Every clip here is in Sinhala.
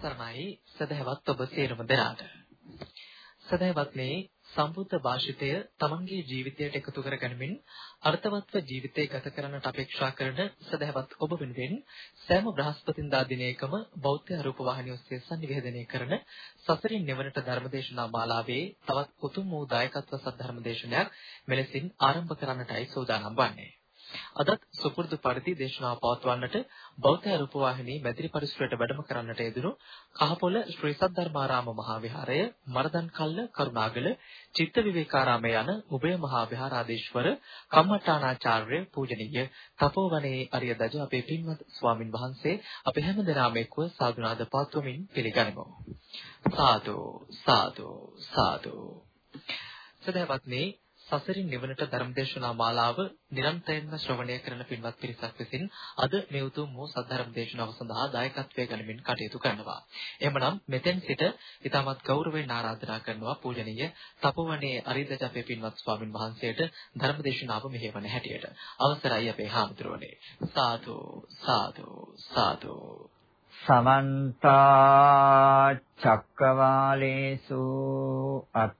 සරණයි සදහවත් ඔබ සියලුම දෙනාට. සදහවත් මේ සම්බුද්ධ භාෂිතය තමන්ගේ ජීවිතයට එකතු කරගනිමින් අර්ථවත්ව ජීවිතය ගත කරන්නට අපේක්ෂා කරන සදහවත් ඔබ වෙනුවෙන් සෑම බ්‍රහස්පතින්දා දිනයකම බෞද්ධ රූප වාහිනිය ඔස්සේ සංනිවේදනය කරන සසරින් නිවනට ධර්මදේශනා මාලාවේ තවත් උතුම් වූ දායකත්ව සද්ධර්මදේශනයක් මෙලෙසින් ආරම්භ කරන්නටයි සූදානම් වන්නේ. අදත් සුපුරුදු පරිදි දේශනාව පවත්වන්නට බෞද්ධ රූපවාහිනී මැදිරි පරිසරයට වැඩම කරන්නට යෙදුණු කහපොළ ශ්‍රී සද්ධර්මාරාම මහා විහාරය මරදන් කල්ල කරුණාගල චිත්ත විවේකාරාමය යන උභය මහා විහාරාධීශවර කම්මඨානාචාර්ය පූජනීය තපෝවනේ අරිය දජ අපේ පින්වත් ස්වාමින් වහන්සේ අපේ හැම දෙනාම එක්ව සාදුනාද පාත්වමින් පිළිගනිමු. සාදු සාදු සාදු. සදහවත්නි සසරින් නිවනට ධර්මදේශනා මාලාව නිරන්තරයෙන්ම ශ්‍රවණය කරන පින්වත් පිරිසක් විසින් අද මේ උතුම් වූ සද්ධර්ම දේශනාව සඳහා දායකත්වයේ ගනිමින් කටයුතු කරනවා. එහෙමනම් මෙතෙන් සිට ඊටමත් ගෞරවයෙන් ආරාධනා කරනවා පූජනීය තපෝවනේ අරිදජ අපේ පින්වත් ස්වාමින් වහන්සේට ධර්ම දේශනාව මෙහෙවන හැටියට. අවසරයි අපේ හාමුදුරුවනේ. සාදු සාදු සාදු සමන්ත චක්කවාලේසු අත්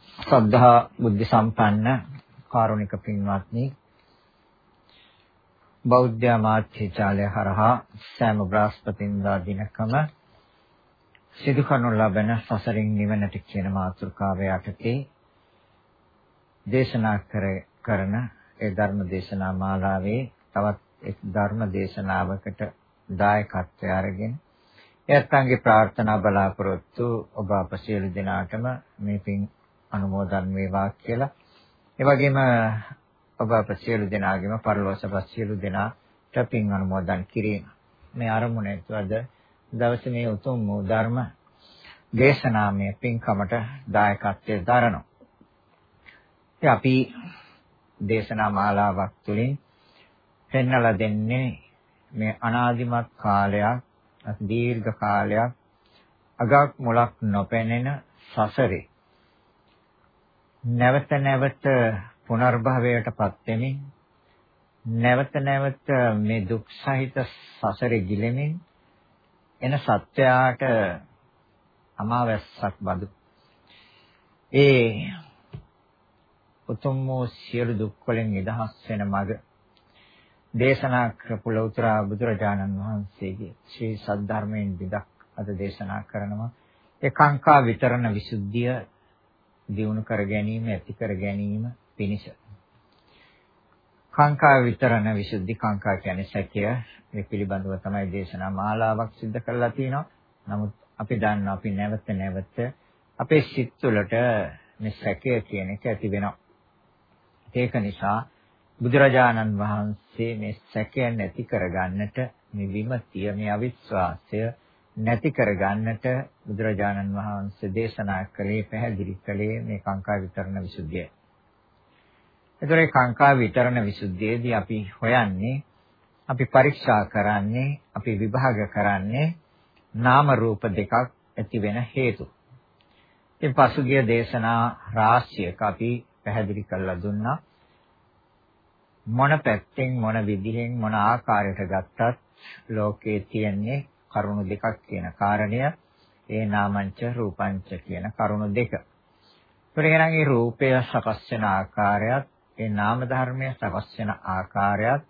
ශ්‍රද්ධා බුද්ධ සම්පන්න කාරුණික පින්වත්නි බෞද්ධ මාත්‍යාචාලය හරහා සෑම බ්‍රහස්පතින්දා දිනකම සිදු කරනු ලබන සසරින් නිවනට කියන මාතෘකාව යටතේ දේශනා කරන ඒ ධර්ම දේශනා මාලාවේ තවත් එක් ධර්ම දේශනාවකට දායකත්වය අරගෙන එයත්න්ගේ ප්‍රාර්ථනා බලාපොරොත්තු ඔබ අප සියලු දෙනාටම මේ පින් අනුමෝදන් වේවා කියලා. ඒ වගේම ඔබ අප සියලු දෙනාගේම පරලෝසපත් සියලු දෙනාට පින් අනුමෝදන් කිරීම. මේ අරමුණ ඇතුළත දවසේ මේ උතුම් වූ ධර්ම දේශනාමය පින්කමට දායකත්වයේ දරනවා. ඉතින් අපි දේශනා මාලාවක් තුළින් පෙන්වලා දෙන්නේ මේ අනාදිමත් කාලයක් දීර්ඝ කාලයක් අගක් මුලක් නොපෙනෙන සසරේ නැවත නැවත පුනර්භවයටපත් වෙමින් නැවත නැවත මේ දුක් සහිත සසරේ ගිලෙමින් එන සත්‍යයට අමාවැස්සක් බඳු. ඒ උතුම් වූ සියලු දුක් වලින් නිදහස් වෙන මඟ දේශනා කරපු ලෞතර බුදුරජාණන් වහන්සේගේ ශ්‍රී සද්ධර්මයෙන් විදක් අද දේශනා කරනවා. ඒ කාංකා විතරණ විසුද්ධිය දියුණු කර ගැනීම ඇති කර ගැනීම පිණිස. කාංකා විතරණ විසුද්ධි කාංකා කියන්නේ සැකය. මේ පිළිබඳව තමයි දේශනා මාලාවක් සිදු කරලා තිනවා නමුත් අපි දන්නවා අපි නැවත නැවත අපේ සිත් තුළට මේ සැකය කියන එක ඇති වෙනවා. ඒක නිසා බුදුරජාණන් වහන්සේ මේ සැකය නැති කරගන්නට මේ විමතිය මේ අවිශ්වාසය නැති කරගන්නට බුදුරජාණන් වහන්සේ දේශනා කළේ පැහැදිලි කළේ මේ කාංකා විතරණ විසුද්ධිය. ඒතරේ කාංකා විතරණ විසුද්ධියේදී අපි හොයන්නේ අපි පරීක්ෂා කරන්නේ අපි විභාග කරන්නේ නාම රූප දෙකක් ඇති වෙන හේතු. ඉතින් පසුගිය දේශනා රාශියක අපි පැහැදිලි කරලා දුන්නා මොන පැත්තෙන් මොන විදිහෙන් මොන ආකාරයට ගත්තත් ලෝකයේ තියෙන්නේ කරුණු දෙකක් කියන කාරණය ඒ නාමංච රූපංච කියන කරුණු දෙක. ඒකෙනම් මේ රූපය සකස් වෙන ආකාරයත් ඒ නාම ධර්මය සකස් වෙන ආකාරයත්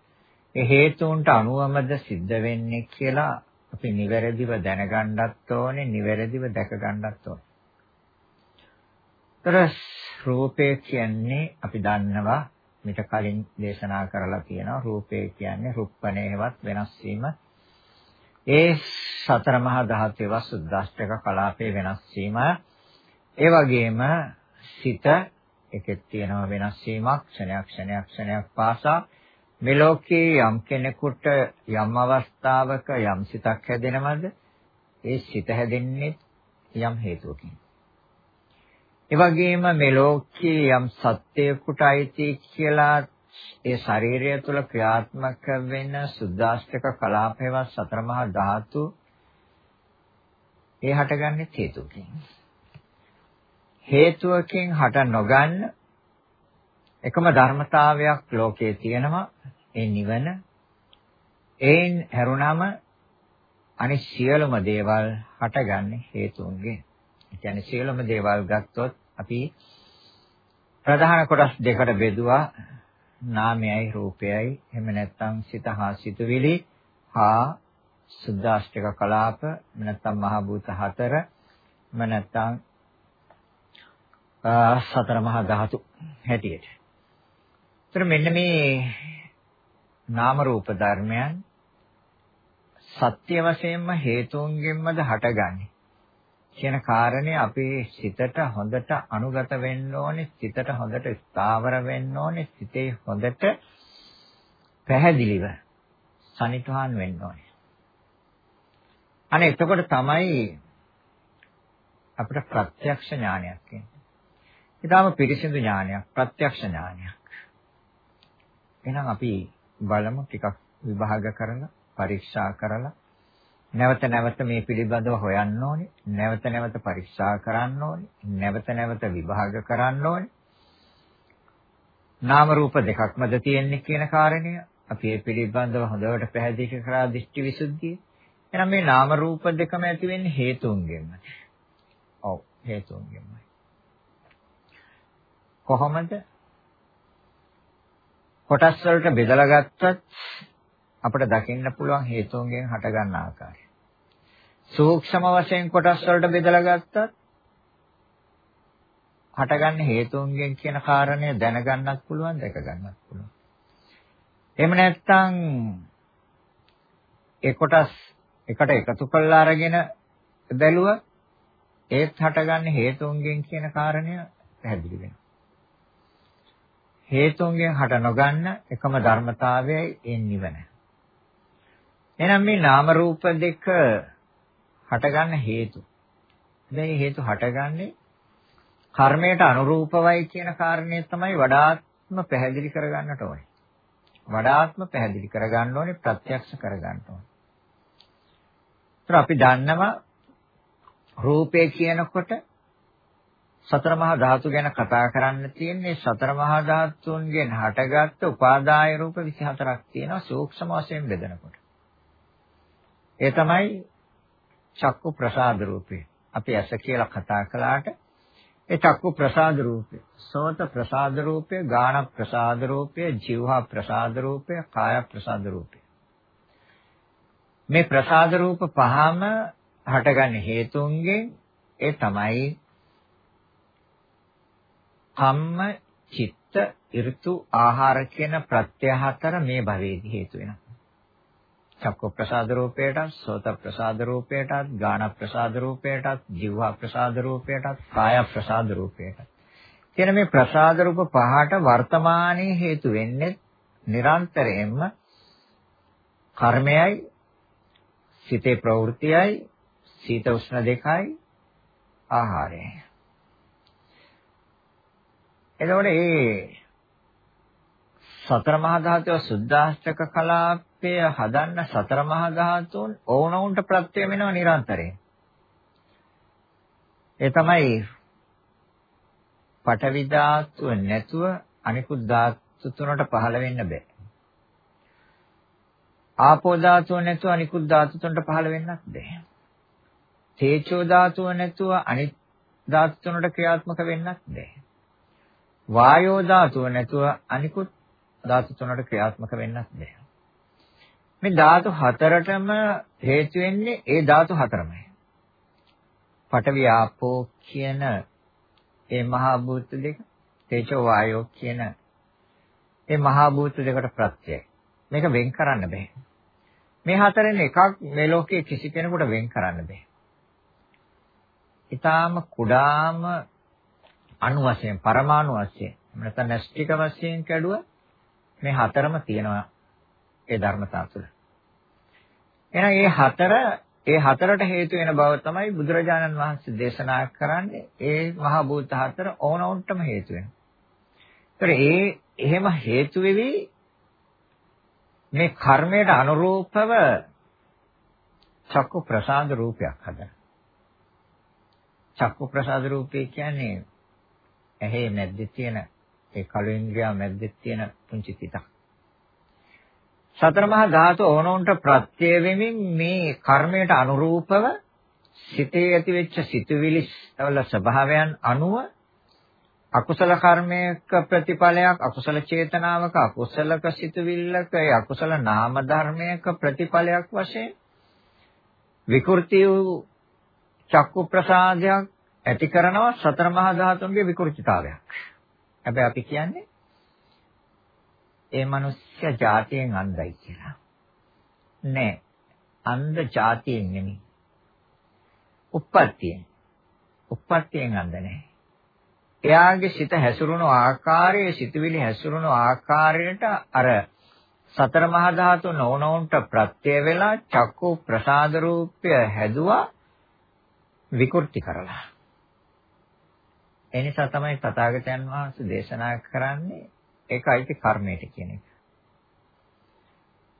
ඒ හේතුන්ට අනුවමද සිද්ධ වෙන්නේ කියලා අපි නිවැරදිව දැනගන්නත් ඕනේ නිවැරදිව දැක ගන්නත් ඕනේ. ତර රූපය කියන්නේ අපි දන්නවා මිට කලින් දේශනා කරලා තියෙනවා රූපය කියන්නේ රුප්පණේවත් වෙනස් වීම ඒ සතර මහා ධාතුවේ වසුද්දාෂ්ටක කලාපේ වෙනස් වීම. ඒ වගේම සිත එකෙත් තියෙනවා වෙනස් වීමක් ක්ෂණයක් ක්ෂණයක් ක්ෂණයක් පාසා. මේ ලෝකේ යම් කෙනෙකුට යම් අවස්ථාවක යම් සිතක් හැදෙනවද? ඒ සිත හැදෙන්නේ යම් හේතුවකින්. ඒ වගේම මේ ලෝකයේ යම් සත්‍යයකට අයිති කියලා ඒ ශරීරය තුළ ක්‍රියාත්මක වෙන සුද්දාෂ්ටක කලාපේවත් සතර මහා ධාතු ඒ හටගන්නේ හේතුකින් හේතුවකින් හට නොගන්න එකම ධර්මතාවයක් ලෝකයේ තියෙනවා. ඒ නිවන. ඒන් හැරුණම අනිත් සියලුම දේවල් හටගන්නේ හේතුන්ගෙන්. ඒ කියන්නේ සියලුම දේවල් ගත්තොත් අපි ප්‍රධාන කොටස් දෙකට බෙදුවා නාමයයි රූපයයි එහෙම නැත්නම් සිත හා සිතුවිලි හා සුද්දාෂ්ටක කලාප නැත්නම් මහ භූත හතර නැත්නම් සතර මහා ධාතු හැටියට. ඒතර මෙන්න මේ නාම රූප ධර්මයන් සත්‍ය වශයෙන්ම හේතුන්ගෙන්මද හටගන්නේ කියන කාරණේ අපේ සිතට හොඳට අනුගත වෙන්න ඕනේ සිතට හොඳට ස්ථාවර වෙන්න ඕනේ සිතේ හොඳට පැහැදිලිව සනිටුහන් වෙන්න ඕනේ අනේ එතකොට තමයි අපිට ප්‍රත්‍යක්ෂ ඥානයක් එන්නේ. ඊටාම පිරිසිදු ඥානයක් ප්‍රත්‍යක්ෂ ඥානයක්. එහෙනම් අපි බලමු ටිකක් විභාග කරලා පරීක්ෂා කරලා නැවත නැවත මේ පිළිබඳව හොයන්න ඕනේ. නැවත නැවත පරීක්ෂා කරන්න ඕනේ. නැවත නැවත විභාග කරන්න ඕනේ. නාම රූප දෙකක්මද තියෙන්නේ කියන කාරණය. අපි මේ පිළිබඳව හොඳට පැහැදිලි කරා දෘෂ්ටි විසුද්ධිය. එහෙනම් මේ නාම රූප දෙකම ඇති වෙන්නේ හේතුන්ගෙන්ම. ඔව් හේතුන්ගෙන්මයි. කොහොමද? කොටස් වලට බෙදලා ගත්තත් අපිට දකින්න පුළුවන් හේතුන්ගෙන් හටගන්න ආකාරය. සූක්ෂම වශයෙන් කොටස් වලට බෙදලා ගත්තත් හටගන්න හේතුන්ගෙන් කියන කාරණය දැනගන්නත් පුළුවන් දැක ගන්නත් පුළුවන්. එහෙම නැත්නම් ඒ කොටස් එකට එකතු කරලා අරගෙන බැලුවා ඒත් හටගන්න හේතුන්ගෙන් කියන කාරණය පැහැදිලි වෙනවා. හේතුන්ගෙන් හට නොගන්න එකම ධර්මතාවයයි ඒ නිවන. එහෙනම් මේ නාම රූප දෙක හටගන්න හේතු. දැන් හේතු හටගන්නේ කර්මයට අනුරූපවයි කියන කාරණය තමයි වඩාත්ම පැහැදිලි කරගන්නට ඕනේ. වඩාත්ම පැහැදිලි කරගන්න ඕනේ ප්‍රත්‍යක්ෂ කරගන්න ඕනේ. ඒත් අපි දන්නවා රූපය කියනකොට සතර මහා ධාතු ගැන කතා කරන්න තියෙන්නේ සතර මහා ධාතුන්ගෙන් හටගත්තු උපාදාය රූප 24ක් තියෙනවා සූක්ෂම වශයෙන් බෙදනකොට. ඒ තමයි චක්කු ප්‍රසාද රූපේ. අපි ඇස කියලා කතා කළාට ඒ චක්කු ප්‍රසාද රූපය, සෝත ප්‍රසාද රූපය, ගාන ප්‍රසාද රූපය, જીවහා ප්‍රසාද රූපය, කාය ප්‍රසාද රූපය. මේ ප්‍රසාද රූප පහම හටගන්න හේතුන්ගෙන් ඒ තමයි කම්ම, චිත්ත, ඍතු, ආහාර කියන ප්‍රත්‍ය හතර මේ භවයේදී හේතු වෙනවා. චක්ක ප්‍රසාද රූපයටත්, සෝත ප්‍රසාද රූපයටත්, ගාන ප්‍රසාද රූපයටත්, જીවහා ප්‍රසාද රූපයටත්, කාය ප්‍රසාද රූපයටත්. කියන මේ ප්‍රසාද රූප පහට වර්තමානයේ හේතු වෙන්නේ නිරන්තරයෙන්ම කර්මයයි සිතේ ප්‍රවෘත්තියයි සීත උෂ්ණ දෙකයි ආහාරයයි එතකොට මේ සතර මහා ධාතුව සුද්ධාෂ්ටක කලාපය හදන්න සතර මහා ධාතුන් ඕනොවුන්ට ප්‍රත්‍ය වෙනවා නිරන්තරයෙන්. ඒ තමයි පඨවි ධාතුව නැතුව අනිකුත් ධාතු තුනට පහළ වෙන්න බෑ. ආපෝ ධාතුව නැතුව අනිකුත් ධාතු තුනට පහළ වෙන්නත් බෑ. තේජෝ ධාතුව නැතුව අනිත් ධාතු තුනට ක්‍රියාත්මක වෙන්නත් බෑ. වායෝ ධාතුව නැතුව අනිකුත් ධාතු තුනට ක්‍රියාත්මක වෙන්නත් බෑ. මේ ධාතු හතරටම හේතු වෙන්නේ ඒ ධාතු හතරමයි. පඨවි ආපෝ කියන ඒ මහා භූත දෙක තේජෝ වායෝ කියන ඒ මහා භූත දෙකට ප්‍රත්‍යයයි. මේක වෙන් කරන්න බෑ. මේ හතරෙන් එකක් මේ ලෝකයේ කිසි කෙනෙකුට වෙන් කරන්න බෑ. ඊටාම කුඩාම අණු වශයෙන් පරමාණු වශයෙන් නැත්නම් නැස්ටික වශයෙන් කැඩුව මේ හතරම තියෙනවා ඒ ධර්මතාව තුළ. එහෙනම් මේ හතර ඒ හතරට හේතු වෙන බව තමයි බුදුරජාණන් වහන්සේ දේශනා කරන්නේ ඒ මහ භූත හතර ඕනෝන්ටම හේතු වෙනවා. ඒතර ඒ එහෙම හේතු වෙවි මේ කර්මයට අනුරූපව චක්කු ප්‍රසාද රූපයක් හදන. චක්කු ප්‍රසාද රූපේ කියන්නේ ඇහි මැද්දේ තියෙන ඒ කළු ඉන්ද්‍රිය මැද්දේ තියෙන පුංචි තිතක්. සතර මහා ධාතු ඕනොන්ට ප්‍රත්‍ය වෙමින් මේ කර්මයට අනුරූපව සිතේ ඇතිවෙච්ච සිතුවිලි වල ස්වභාවයන් අනුව අකුසල කර්මයක ප්‍රතිඵලයක් අකුසල චේතනාවක අකුසලක සිතුවිල්ලක ඒ අකුසල නාම ධර්මයක ප්‍රතිඵලයක් වශයෙන් විකෘති වූ චක්කු ප්‍රසාදයක් ඇති කරනවා සතර මහා ධාතුන්ගේ විකෘතිතාවයක්. හැබැයි අපි කියන්නේ ඒ මිනිස්සු જાතියෙන් අන්ධයි කියලා. නෑ. අන්ධ જાතියෙන් නෙමෙයි. උප්පත්තියෙන්. උප්පත්තියෙන් අන්ධ නෑ. එයාගේ සිත හැසිරුණු ආකාරයේ සිතුවිලි හැසිරුණු ආකාරයට අර සතර මහා ධාතු නොවනොන්ට ප්‍රත්‍ය වෙලා චක්කු ප්‍රසාද රූපය හැදුවා විකෘති කරලා. එනිසා තමයි තථාගතයන් වහන්සේ දේශනා කරන්නේ ඒකයි කර්මයට කියන එක.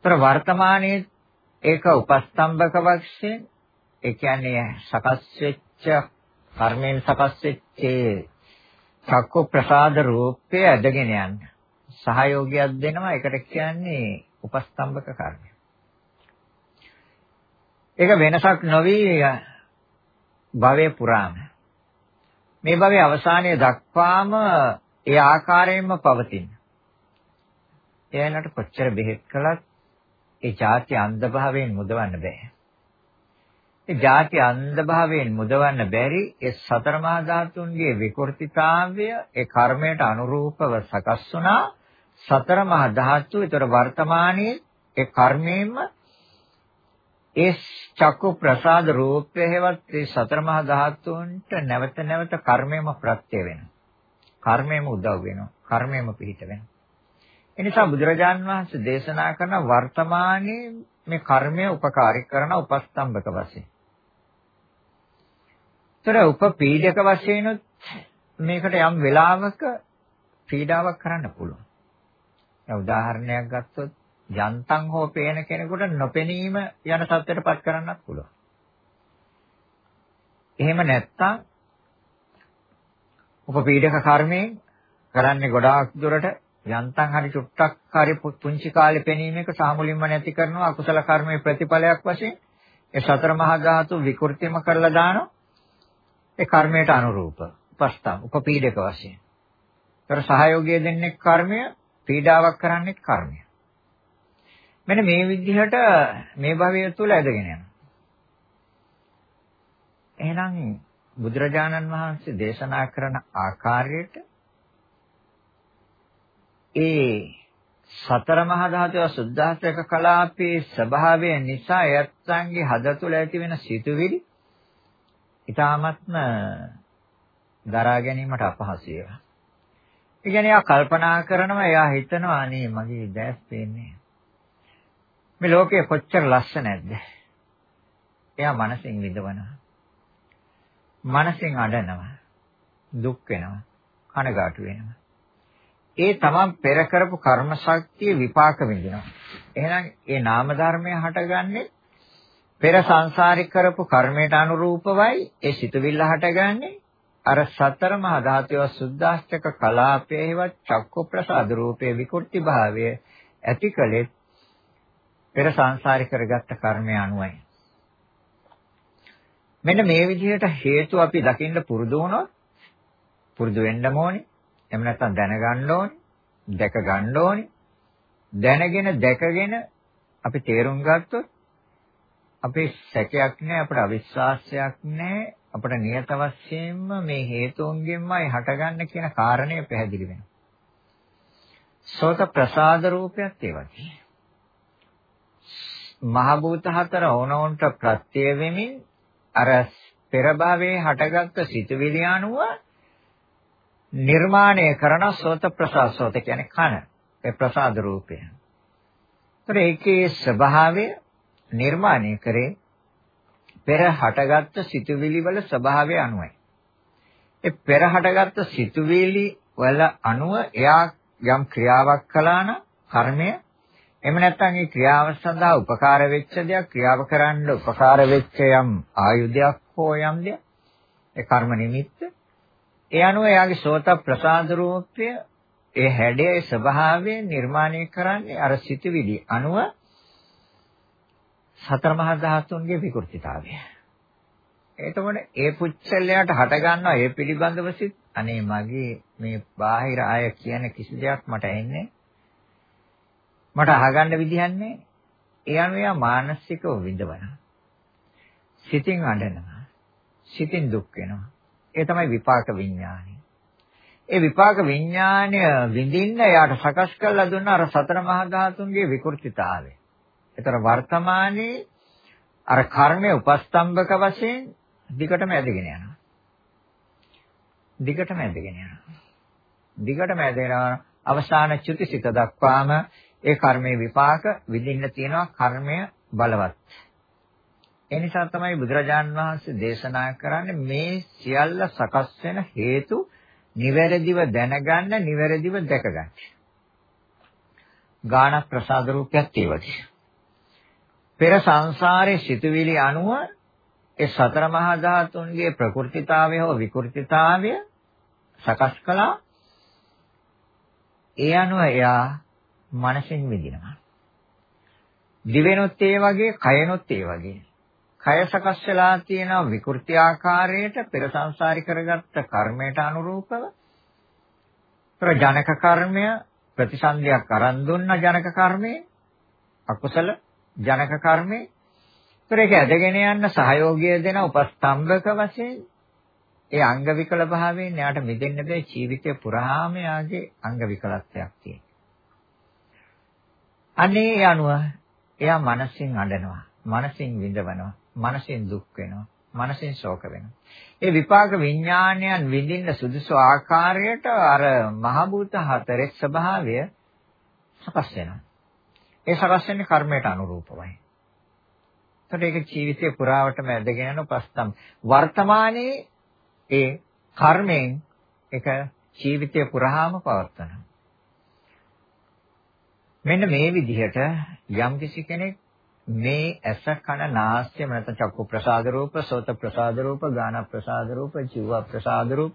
ତර වර්තමානයේ ඒක උපස්තම්භක වශයෙන් ඒ කියන්නේ සකස් වෙච්ච කර්මයෙන් සකස් වෙච්ච චක්ක ප්‍රසාද රූපය ඇදගෙන යන්න සහයෝගයක් දෙනවා ඒකට කියන්නේ උපස්තම්භක කර්මය. ඒක වෙනසක් නොවි භවයේ පුරාම මේ භවයේ අවසානයේ දක්වාම ඒ ආකාරයෙන්ම පවතින. එයාලට කොච්චර බෙහෙත් කළත් ඒ ಜಾති අන්ධභාවයෙන් මුදවන්න බෑ. ඒ ಜಾති අන්ධභාවයෙන් මුදවන්න බැරි ඒ සතර මහා ධාතුන්ගේ විකෘතිතාවය ඒ කර්මයට අනුරූපව සකස් වුණා. සතර මහා ධාතු ඒතර වර්තමානයේ ඒ කර්මයෙන්ම ඒ චක්කු ප්‍රසාද රූපය හේවත් ඒ සතර මහා ධාතුන්ට නැවත නැවත කර්මයම ප්‍රත්‍ය වෙනවා. කර්මයම උදව් වෙනවා. කර්මයම පිහිට වෙනවා. එනිසා බුදුරජාන් වහන්සේ දේශනා කරන වර්තමානයේ මේ කර්මය උපකාරී කරන උපස්තම්භක වශයෙන්. ତර උපපීඩක වශයෙන් මේකට යම් වෙලාවක පීඩාවක් කරන්න පුළුවන්. දැන් උදාහරණයක් ගත්තොත් යන්තම් හෝ පේන කෙනෙකුට නොපෙනීම යන සත්‍යයටපත් කරන්නත් පුළුවන්. එහෙම නැත්තම් උපපීඩක කර්මයෙන් කරන්නේ ගොඩාක් දුරට යන්තම් හරි චුට්ටක් හරි පුංචි කාලේ පෙනීමක සාමුලින්ම නැති කරනවා අකුසල කර්මයේ ප්‍රතිඵලයක් වශයෙන් ඒ සතර මහා ධාතු විකෘතිම කරලා දානවා ඒ කර්මයට අනුරූප උපස්තම් උපපීඩක වශයෙන්. ඒතර සහයෝගය දෙන්නේ කර්මය පීඩාවක් කරන්නේ කර්මය. මෙන්න මේ විදිහට මේ භවය තුළ ඇදගෙන යනවා. එහෙනම් බුදුරජාණන් වහන්සේ දේශනා කරන ආකාරයට ඒ සතර මහා ධාතුව සුද්ධාස්ත්‍රක කලාපේ ස්වභාවය නිසා යත්තන්ගේ හද තුළ ඇති වෙන සිතුවිලි ඊ타මත්ම දරා ගැනීමට අපහසු ඒවා. ඒ කියන්නේ එයා කල්පනා කරනවා එයා හිතනවා අනේ මගේ දැස් පේන්නේ. මේ ලෝකය කොච්චර ලස්සනද? එයා මනසින් විඳවනවා. මනසෙන් අඬනවා දුක් වෙනවා කනගාටු වෙනවා ඒ තමන් පෙර කරපු කර්ම ශක්තිය විපාක විඳිනවා එහෙනම් ඒ නාම ධර්මය හටගන්නේ පෙර සංසාරික කරපු කර්මයට අනුරූපවයි ඒ සිතුවිල්ල හටගන්නේ අර සතර මහා ධාතුව සුද්ධාෂ්ටක කලාපයේවත් චක්ක ප්‍රසාද රූපයේ විකෘති භාවය ඇතිකලෙත් පෙර සංසාරي කරගත්ත කර්මය අනුවයි. මෙන්න මේ විදිහට හේතු අපි දකින්න පුරුදු වුණොත් පුරුදු වෙන්න ඕනේ. එහෙම නැත්නම් දැනගන්න ඕනේ. දැක ගන්න ඕනේ. දැනගෙන දැකගෙන අපි තේරුම් ගත්තොත් අපේ සැකයක් නැහැ අපට අවිශ්වාසයක් නැහැ අපට නියත වශයෙන්ම මේ හේතුන්ගෙන්මයි හටගන්න කියන කාරණය පැහැදිලි වෙනවා. සෝත ප්‍රසාද රූපයත් ඒ වගේ. මහ භූත හතර ඕනෝන්ට ප්‍රත්‍ය වෙමින් අර පෙර භවයේ හටගත්ත සිතුවිලි අනුව නිර්මාණය කරන සෝත ප්‍රසාද සෝත කියන්නේ කන ඒ ප්‍රසාද රූපය. ඒතර ඒකේ ස්වභාවය නිර්මාණය කරේ පෙර හටගත්ත සිතුවිලි වල ස්වභාවය අනුවයි. ඒ පෙර හටගත්ත සිතුවිලි වල අනුව එයා යම් ක්‍රියාවක් කළා නම් කර්මය එහෙම නැත්නම් ඒ ක්‍රියාව සඳහා උපකාර වෙච්ච දෙයක් ක්‍රියාව කරන්න උපකාර වෙච්ච යම් ආයුධයක් හෝ යම් දෙයක් ඒ කර්ම නිමිත්ත ඒ අනුව එයාගේ සෝත ප්‍රසාද රූපය ඒ හැඩයේ ස්වභාවය නිර්මාණය කරන්නේ අර සිතුවිලි අනුව සතර මහා ධාතුන්ගේ විකෘතිතාවය. එතකොට ඒ පුච්චලයට හට ගන්නවා ඒ පිළිබඳව සිත් අනේ මගේ මේ බාහිර අය කියන කිසි දෙයක් මට එන්නේ මට අහගන්න විදිහක් නැහැ. ඒ අනුව මානසිකව විඳවනවා. සිතින් අඬනවා. සිතින් දුක් වෙනවා. ඒ තමයි විපාක විඥානය. ඒ විපාක විඥානය විඳින්න යාට සකස් කරලා දුන්න අර සතර මහා ධාතුන්ගේ විකෘතිතාවය. ඒතර වර්තමානයේ අර කර්මයේ උපස්තම්භක වශයෙන් දිගටම ඇදගෙන යනවා. දිගටම ඇදගෙන යනවා. දිගටම ඇදගෙන අවසාන චුතිසිත දක්වාම ඒ කර්මයේ විපාක විඳින්න තියෙනවා කර්මය බලවත්. ඒ නිසා තමයි බුදුරජාන් වහන්සේ දේශනා කරන්නේ මේ සියල්ල සකස් වෙන හේතු නිවැරදිව දැනගන්න නිවැරදිව දැකගන්න. ගාන ප්‍රසාද රූපයක් ඒ වගේ. පෙර සංසාරේ සිතුවිලි අනුව ඒ සතර මහා ධාතුන්ගේ ප්‍රකෘතිතාවය හෝ විකෘතිතාවය සකස් කළා. ඒ අනුව එයා මනසින් විඳිනවා. දිවෙනොත් ඒ වගේ, කයනොත් ඒ වගේ. කය සකස් වෙලා තියෙන විකෘති ආකාරයට පෙර සංසාරي කරගත්ත කර්මයට අනුරූපව ප්‍රජනක කර්මය ප්‍රතිසන්දියක් අරන් දුන්න ජනක කර්මයේ අකුසල ජනක කර්මේ ඒක ඇදගෙන යන්න සහයෝගය දෙන උපස්තම්භක වශයෙන් ඒ අංග විකල භාවයෙන් එයාට මිදෙන්න බැහැ ජීවිතය පුරාම යාගේ අංග විකලත්වයක් තියෙනවා. අනේ යනුව එයා මනසින් අඬනවා, මනසින් විඳවනවා, මනසින් දුක් වෙනවා, මනසින් ශෝක වෙනවා. ඒ විපාක විඥානයන් විඳින්න සුදුසු ආකාරයට අර මහ භූත හතරේ ස්වභාවය සකස් වෙනවා. ඒ සකස් වෙන්නේ කර්මයට අනුරූපවයි. ඒකට ඒක ජීවිතේ පුරාවටම ඇදගෙන යන ප්‍රස්තම්. වර්තමානයේ ඒ කර්මයෙන් ඒක ජීවිතය පුරාම පවත්වනවා. මෙන්න මේ විදිහට යම්කිසි කෙනෙක් මේ ඇස කන නාසය නැත්නම් චක්කු ප්‍රසාද රූප, සෝත ප්‍රසාද රූප, ගාන ප්‍රසාද රූප, ජීව ප්‍රසාද රූප,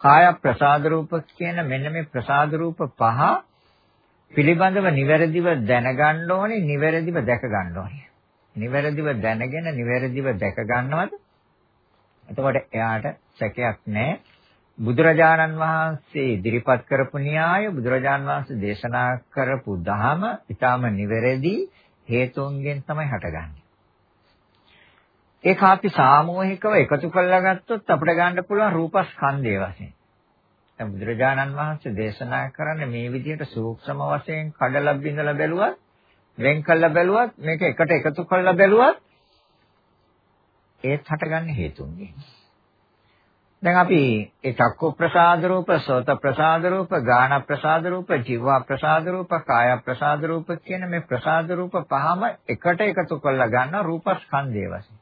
කාය ප්‍රසාද රූප කියන මෙන්න මේ ප්‍රසාද රූප පහ පිළිබඳව නිවැරදිව දැනගන්න ඕනේ, නිවැරදිව දැක ගන්න ඕනේ. නිවැරදිව දැනගෙන නිවැරදිව දැක ගන්නවද? එතකොට එයාට සැකයක් නැහැ. බුදුරජාණන් වහන්සේ ඉදිරිපත් කරපු න්‍යාය බුදුරජාණන් වහන්සේ දේශනා කරපු ධහම ඊටාම නිවැරදි හේතුන්ගෙන් තමයි හටගන්නේ. ඒක අපි සාමූහිකව එකතු කරලා ගත්තොත් අපිට ගන්න පුළුවන් රූපස්කන්ධය වශයෙන්. දැන් බුදුරජාණන් වහන්සේ දේශනා කරන්නේ මේ විදිහට සූක්ෂම වශයෙන් කඩලා බිඳලා බැලුවත් වෙන් කළා බැලුවත් මේක එකට එකතු කරලා බැලුවත් ඒත් හටගන්නේ හේතුන්ගෙන්. දැන් අපි ඒ චක්කු ප්‍රසාද රූප, සෝත ප්‍රසාද රූප, ගාන ප්‍රසාද රූප, ජීවා ප්‍රසාද රූප, කාය ප්‍රසාද රූප කියන මේ ප්‍රසාද රූප පහම එකට එකතු කරලා ගන්න රූපස්කන්ධය වශයෙන්.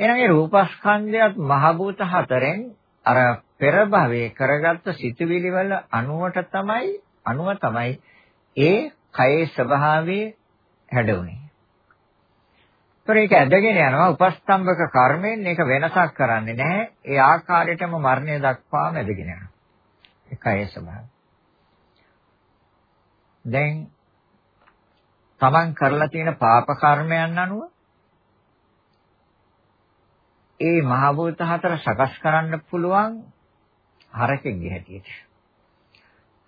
එහෙනම් මේ රූපස්කන්ධයත් මහ භූත හතරෙන් අර පෙර භවයේ කරගත්ත සිතුවිලි වල අණුවට තමයි අණුව තමයි ඒ කයේ ස්වභාවයේ හැඩුනේ. ඒතර ඒක ඇදගෙන යනවා උපස්තම්භක කර්මයෙන් ඒක වෙනසක් කරන්නේ නැහැ. ඒ ආකාරයටම මරණය දක්වාම ඇදගෙන යනවා. ඒ කයේ ස්වභාවය. දැන් තමන් කරලා තියෙන පාප කර්මයන් අනුව ඒ මහ භූත හතර සකස් කරන්න පුළුවන් හරකෙක්ගේ හැටියට.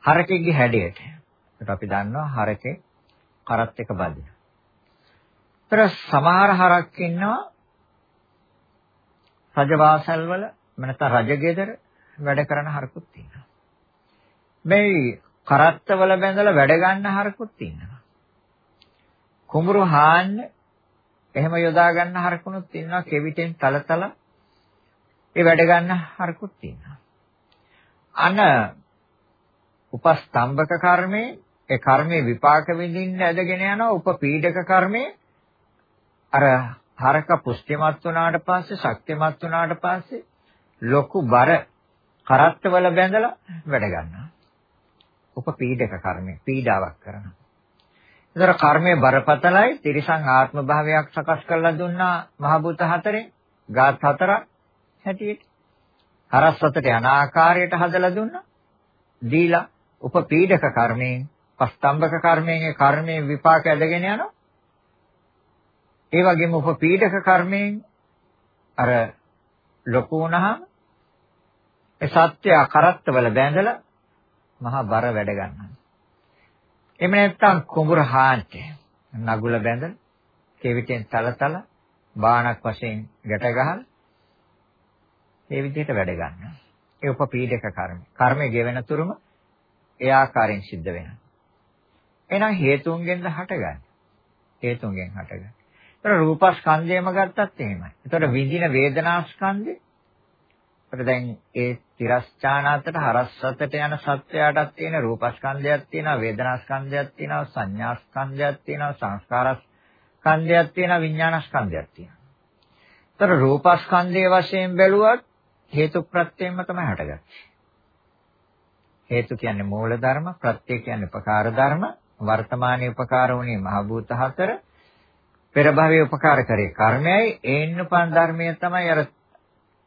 හරකෙක්ගේ හැඩයට. ඒකට අපි දන්නවා හරකේ කරත් එක බදින. ତර සමහර හරක් ඉන්නවා රජවාසල් වල නැත්නම් රජගෙදර වැඩ කරන හරකුත් ඉන්නවා. මේ කරත්තවල බැඳලා වැඩ ගන්න හරකුත් ඉන්නවා. කුඹුරු හාන්න එහෙම යොදා ගන්න හරකුනුත් ඉන්නවා කෙවිතෙන් තලතල ඒ වැඩ ගන්න හරකුත් ඉන්නවා. අන උපස්තම්භක කර්මයේ ඒ කර්මයේ විපාක විඳින්න ඇදගෙන යන උපපීඩක කර්මයේ අර හරක පුෂ්ටිමත් වුණාට පස්සේ ශක්තිමත් වුණාට පස්සේ ලොකු බර කරත්තවල බැඳලා වැඩ ගන්නවා. උපපීඩක කර්මය පීඩාවක් කරනවා. ඒතර කර්මයේ බරපතලයි තිරිසං ආත්ම භාවයක් සකස් කරලා දුන්නා මහ භූත හතරෙන් ගාත් හතරක් හැටියට. හරස්වතට යන ආකාරයට හදලා දුන්නා. දීලා උපපීඩක කර්මයෙන් පස්තම්භක කර්මයෙන් කර්මයේ විපාක ඇදගෙන යනවා. ඒ වගේම උපපීඩක කර්මයෙන් අර ලොකු වුණාම ඒ සත්‍ය කරත්තවල බැඳලා මහා බර වැඩ ගන්නවා. එහෙම නැත්නම් කුඹුර හාන්ට නගුල බැඳලා කෙවිතෙන් තලතල බාණක් වශයෙන් ගැට ගහලා ඒ විදිහට වැඩ ගන්නවා. ඒ උපපීඩක කර්ම. කර්මය ගෙවෙන තුරුම ඒ ආකාරයෙන් සිද්ධ වෙනවා. එහෙනම් හේතුන්ගෙන්ද හටගන්නේ. හේතුන්ගෙන් හටගන්නේ. ඒතර රූපස්කන්ධයම ගත්තත් එහෙමයි. ඒතර විඳින වේදනාස්කන්ධේ අපිට දැන් ඒ තිරස්චානාතට හරස්සතට යන සත්‍යයටත් තියෙන රූපස්කන්ධයක් තියෙනවා වේදනාස්කන්ධයක් තියෙනවා සංඥාස්කන්ධයක් තියෙනවා සංස්කාරස්කන්ධයක් තියෙනවා විඥානස්කන්ධයක් තියෙනවා. ඒතර රූපස්කන්ධයේ වශයෙන් බැලුවත් හේතු ප්‍රත්‍යයෙන්ම තමයි හටගන්නේ. හේතු කියන්නේ මූල ධර්ම, ප්‍රත්‍ය කියන්නේ උපකාර ධර්ම, වර්තමානයේ උපකාර වුණේ මහ භූත හතර. පෙර භවයේ උපකාර කරේ කර්මයයි ඒන්නපන් ධර්මය තමයි අර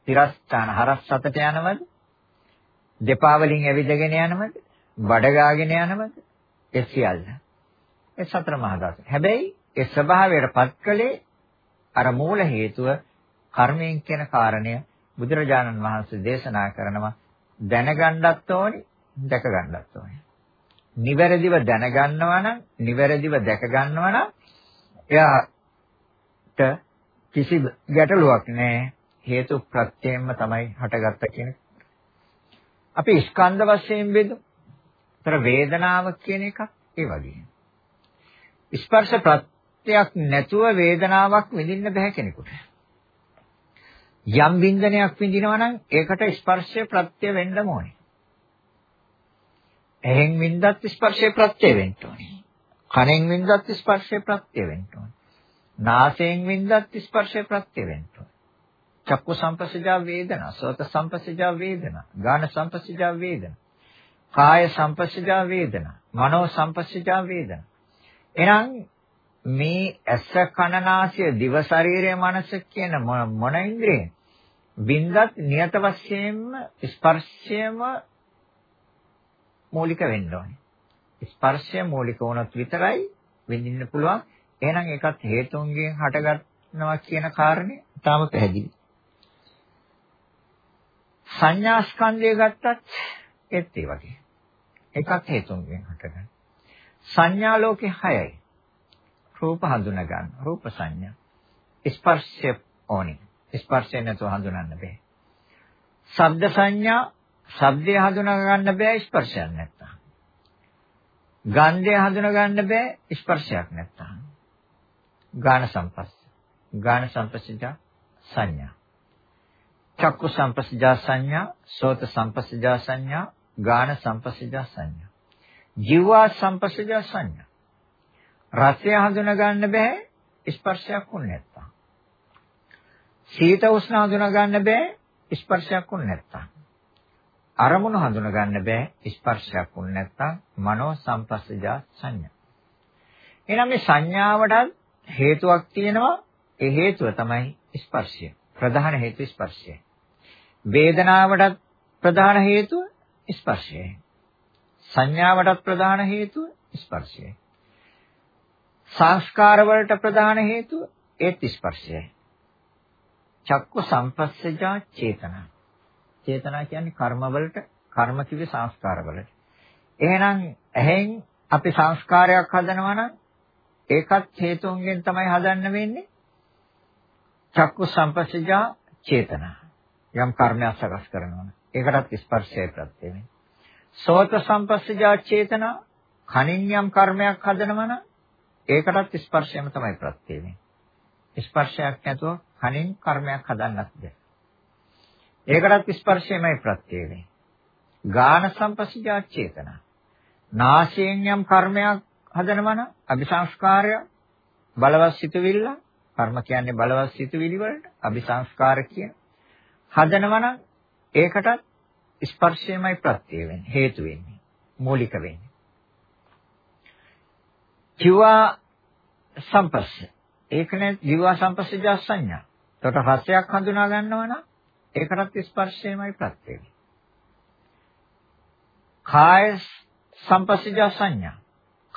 තිරස්ථාන හරස් සතට යනවද? දෙපා වලින් ඇවිදගෙන යනවද? බඩගාගෙන යනවද? ඒ සියල්ල. ඒ සතර මහා ධාතු. හැබැයි ඒ ස්වභාවයට පත්කලේ අර මූල හේතුව කර්මයෙන් කියන කාරණය බුදුරජාණන් වහන්සේ දේශනා කරනවා දැනගන්නත් ඕනි දැක ගන්නත් ඕනි. නිවැරදිව දැනගන්නවා නම් නිවැරදිව දැක ගන්නවා නම් එයාට කිසි ගැටලුවක් නැහැ. හේතු ප්‍රත්‍යයෙන්ම තමයි හටගත්ත කියන අපි ස්කන්ධ වශයෙන් බෙදමු. ତර වේදනාව කියන එකක් ඒ වගේ. ස්පර්ශ ප්‍රත්‍යක් නැතුව වේදනාවක් විඳින්න බෑ කෙනෙකුට. යම් වින්දනයක් විඳිනවා නම් ඒකට ස්පර්ශය ප්‍රත්‍ය වෙන්න ඕනේ. එහෙන් වින්දත් ස්පර්ශය ප්‍රත්‍ය වෙන්න ඕනේ. කනෙන් වින්දත් ස්පර්ශය ප්‍රත්‍ය වෙන්න ඕනේ. නාසයෙන් වින්දත් ස්පර්ශය ප්‍රත්‍ය වෙන්න ඕනේ. චක්කු සංපස්සජා වේදනා, සෝත සංපස්සජා වේදනා, ගාන සංපස්සජා වේදනා, කාය සංපස්සජා වේදනා, මනෝ සංපස්සජා වේදනා. එහෙනම් මේ ඇස කන නාසය දිව ශරීරය මනස කියන මොන ඉන්ද්‍රියෙන් බින්දත් නියත වශයෙන්ම ස්පර්ශයම මූලික වෙන්න ඕනේ. ස්පර්ශය මූලික වුණොත් විතරයි විඳින්න පුළුවන්. එහෙනම් ඒකත් හේතුන්ගෙන් හටගන්නවා කියන කාරණේ තාම පැහැදිලි. සංඥා ස්කන්ධය ගත්තත් ඒත් ඒ වගේ. එකක් හේතුන්ගෙන් හටගන්න. සංඥා ලෝකේ 6යි. රූප හඳුනා ගන්න. රූප සංඥා. ස්පර්ශය ඕනේ. ස්පර්ශය නැතුව හඳුනන්න බෑ. ශබ්ද සංඥා ශබ්දය හඳුනා ගන්න බෑ ස්පර්ශයක් නැත්තම්. ගන්ධය හඳුනා ගන්න බෑ ස්පර්ශයක් නැත්තම්. ගාන සම්පස්ස. ගාන සම්පස්සජා සංඥා. චක්කු සම්පස්සජා සංඥා, සෝත සම්පස්සජා සංඥා, ගාන සම්පස්සජා සංඥා. ජීවා සම්පස්සජා සංඥා. රසය හඳුනා ගන්න බෑ ස්පර්ශයක් වුනේ නැත්තම්. සීත උෂ්ණ හඳුනා ගන්න බෑ ස්පර්ශයක් වුනේ නැත්තම්. අරමුණු හඳුනා ගන්න බෑ ස්පර්ශයක් වුනේ නැත්තම් මනෝ සම්පස්සජා සංඥා. එහෙනම් මේ සංඥාවට හේතුවක් තියෙනවා ඒ හේතුව තමයි ස්පර්ශය. ප්‍රධාන හේතුව ස්පර්ශය. වේදනාවටත් ප්‍රධාන හේතුව ස්පර්ශයයි. සංඥාවටත් ප්‍රධාන හේතුව ස්පර්ශයයි. සංස්කාර වලට ප්‍රධාන හේතුව ඒත් ස්පර්ශයයි. චක්කු සම්පස්සජා චේතනා. චේතනා කියන්නේ කර්ම වලට කර්ම කිව්වේ සංස්කාර වලට. එහෙනම් ඇහෙන් අපි සංස්කාරයක් හදනවා නම් ඒකත් හේතුන්ගෙන් තමයි හදන්න වෙන්නේ. චක්කු සම්පස්සජා චේතනා. යම් කර්මයක් සකස් කරනවා. ඒකටත් ස්පර්ශය ප්‍රත්‍ය වෙන්නේ. සෝත සම්පස්සජා චේතනා කනින් යම් කර්මයක් හදනවා නම් ඒකටත් ස්පර්ශයම තමයි ප්‍රත්‍ය වෙන්නේ. ස්පර්ශයක් නැතුව කනින් කර්මයක් හදන්නත් බැහැ. ඒකටත් ස්පර්ශයමයි ප්‍රත්‍ය වෙන්නේ. ගාන සම්පස්සජා චේතනා. නාසයෙන් යම් කර්මයක් හදනවා නම් අபிසංස්කාරය බලවත් සිතුවිල්ල කර්ම කියන්නේ බලවත් සිතුවිලි වලට අபிසංස්කාර කියන. හදනවා නම් ඒකටත් ස්පර්ශයමයි ප්‍රත්‍ය වෙන්නේ හේතු වෙන්නේ මූලික වෙන්නේ. ජීවා සම්පස්ස. ඒකනේ ජීවා සම්පස්සජ සංඥා එතකොට රසයක් හඳුනා ගන්නවා නම් ඒකටත් ස්පර්ශයමයි ප්‍රත්‍ය වෙන්නේ. කාය සම්පස්සජ සංඥා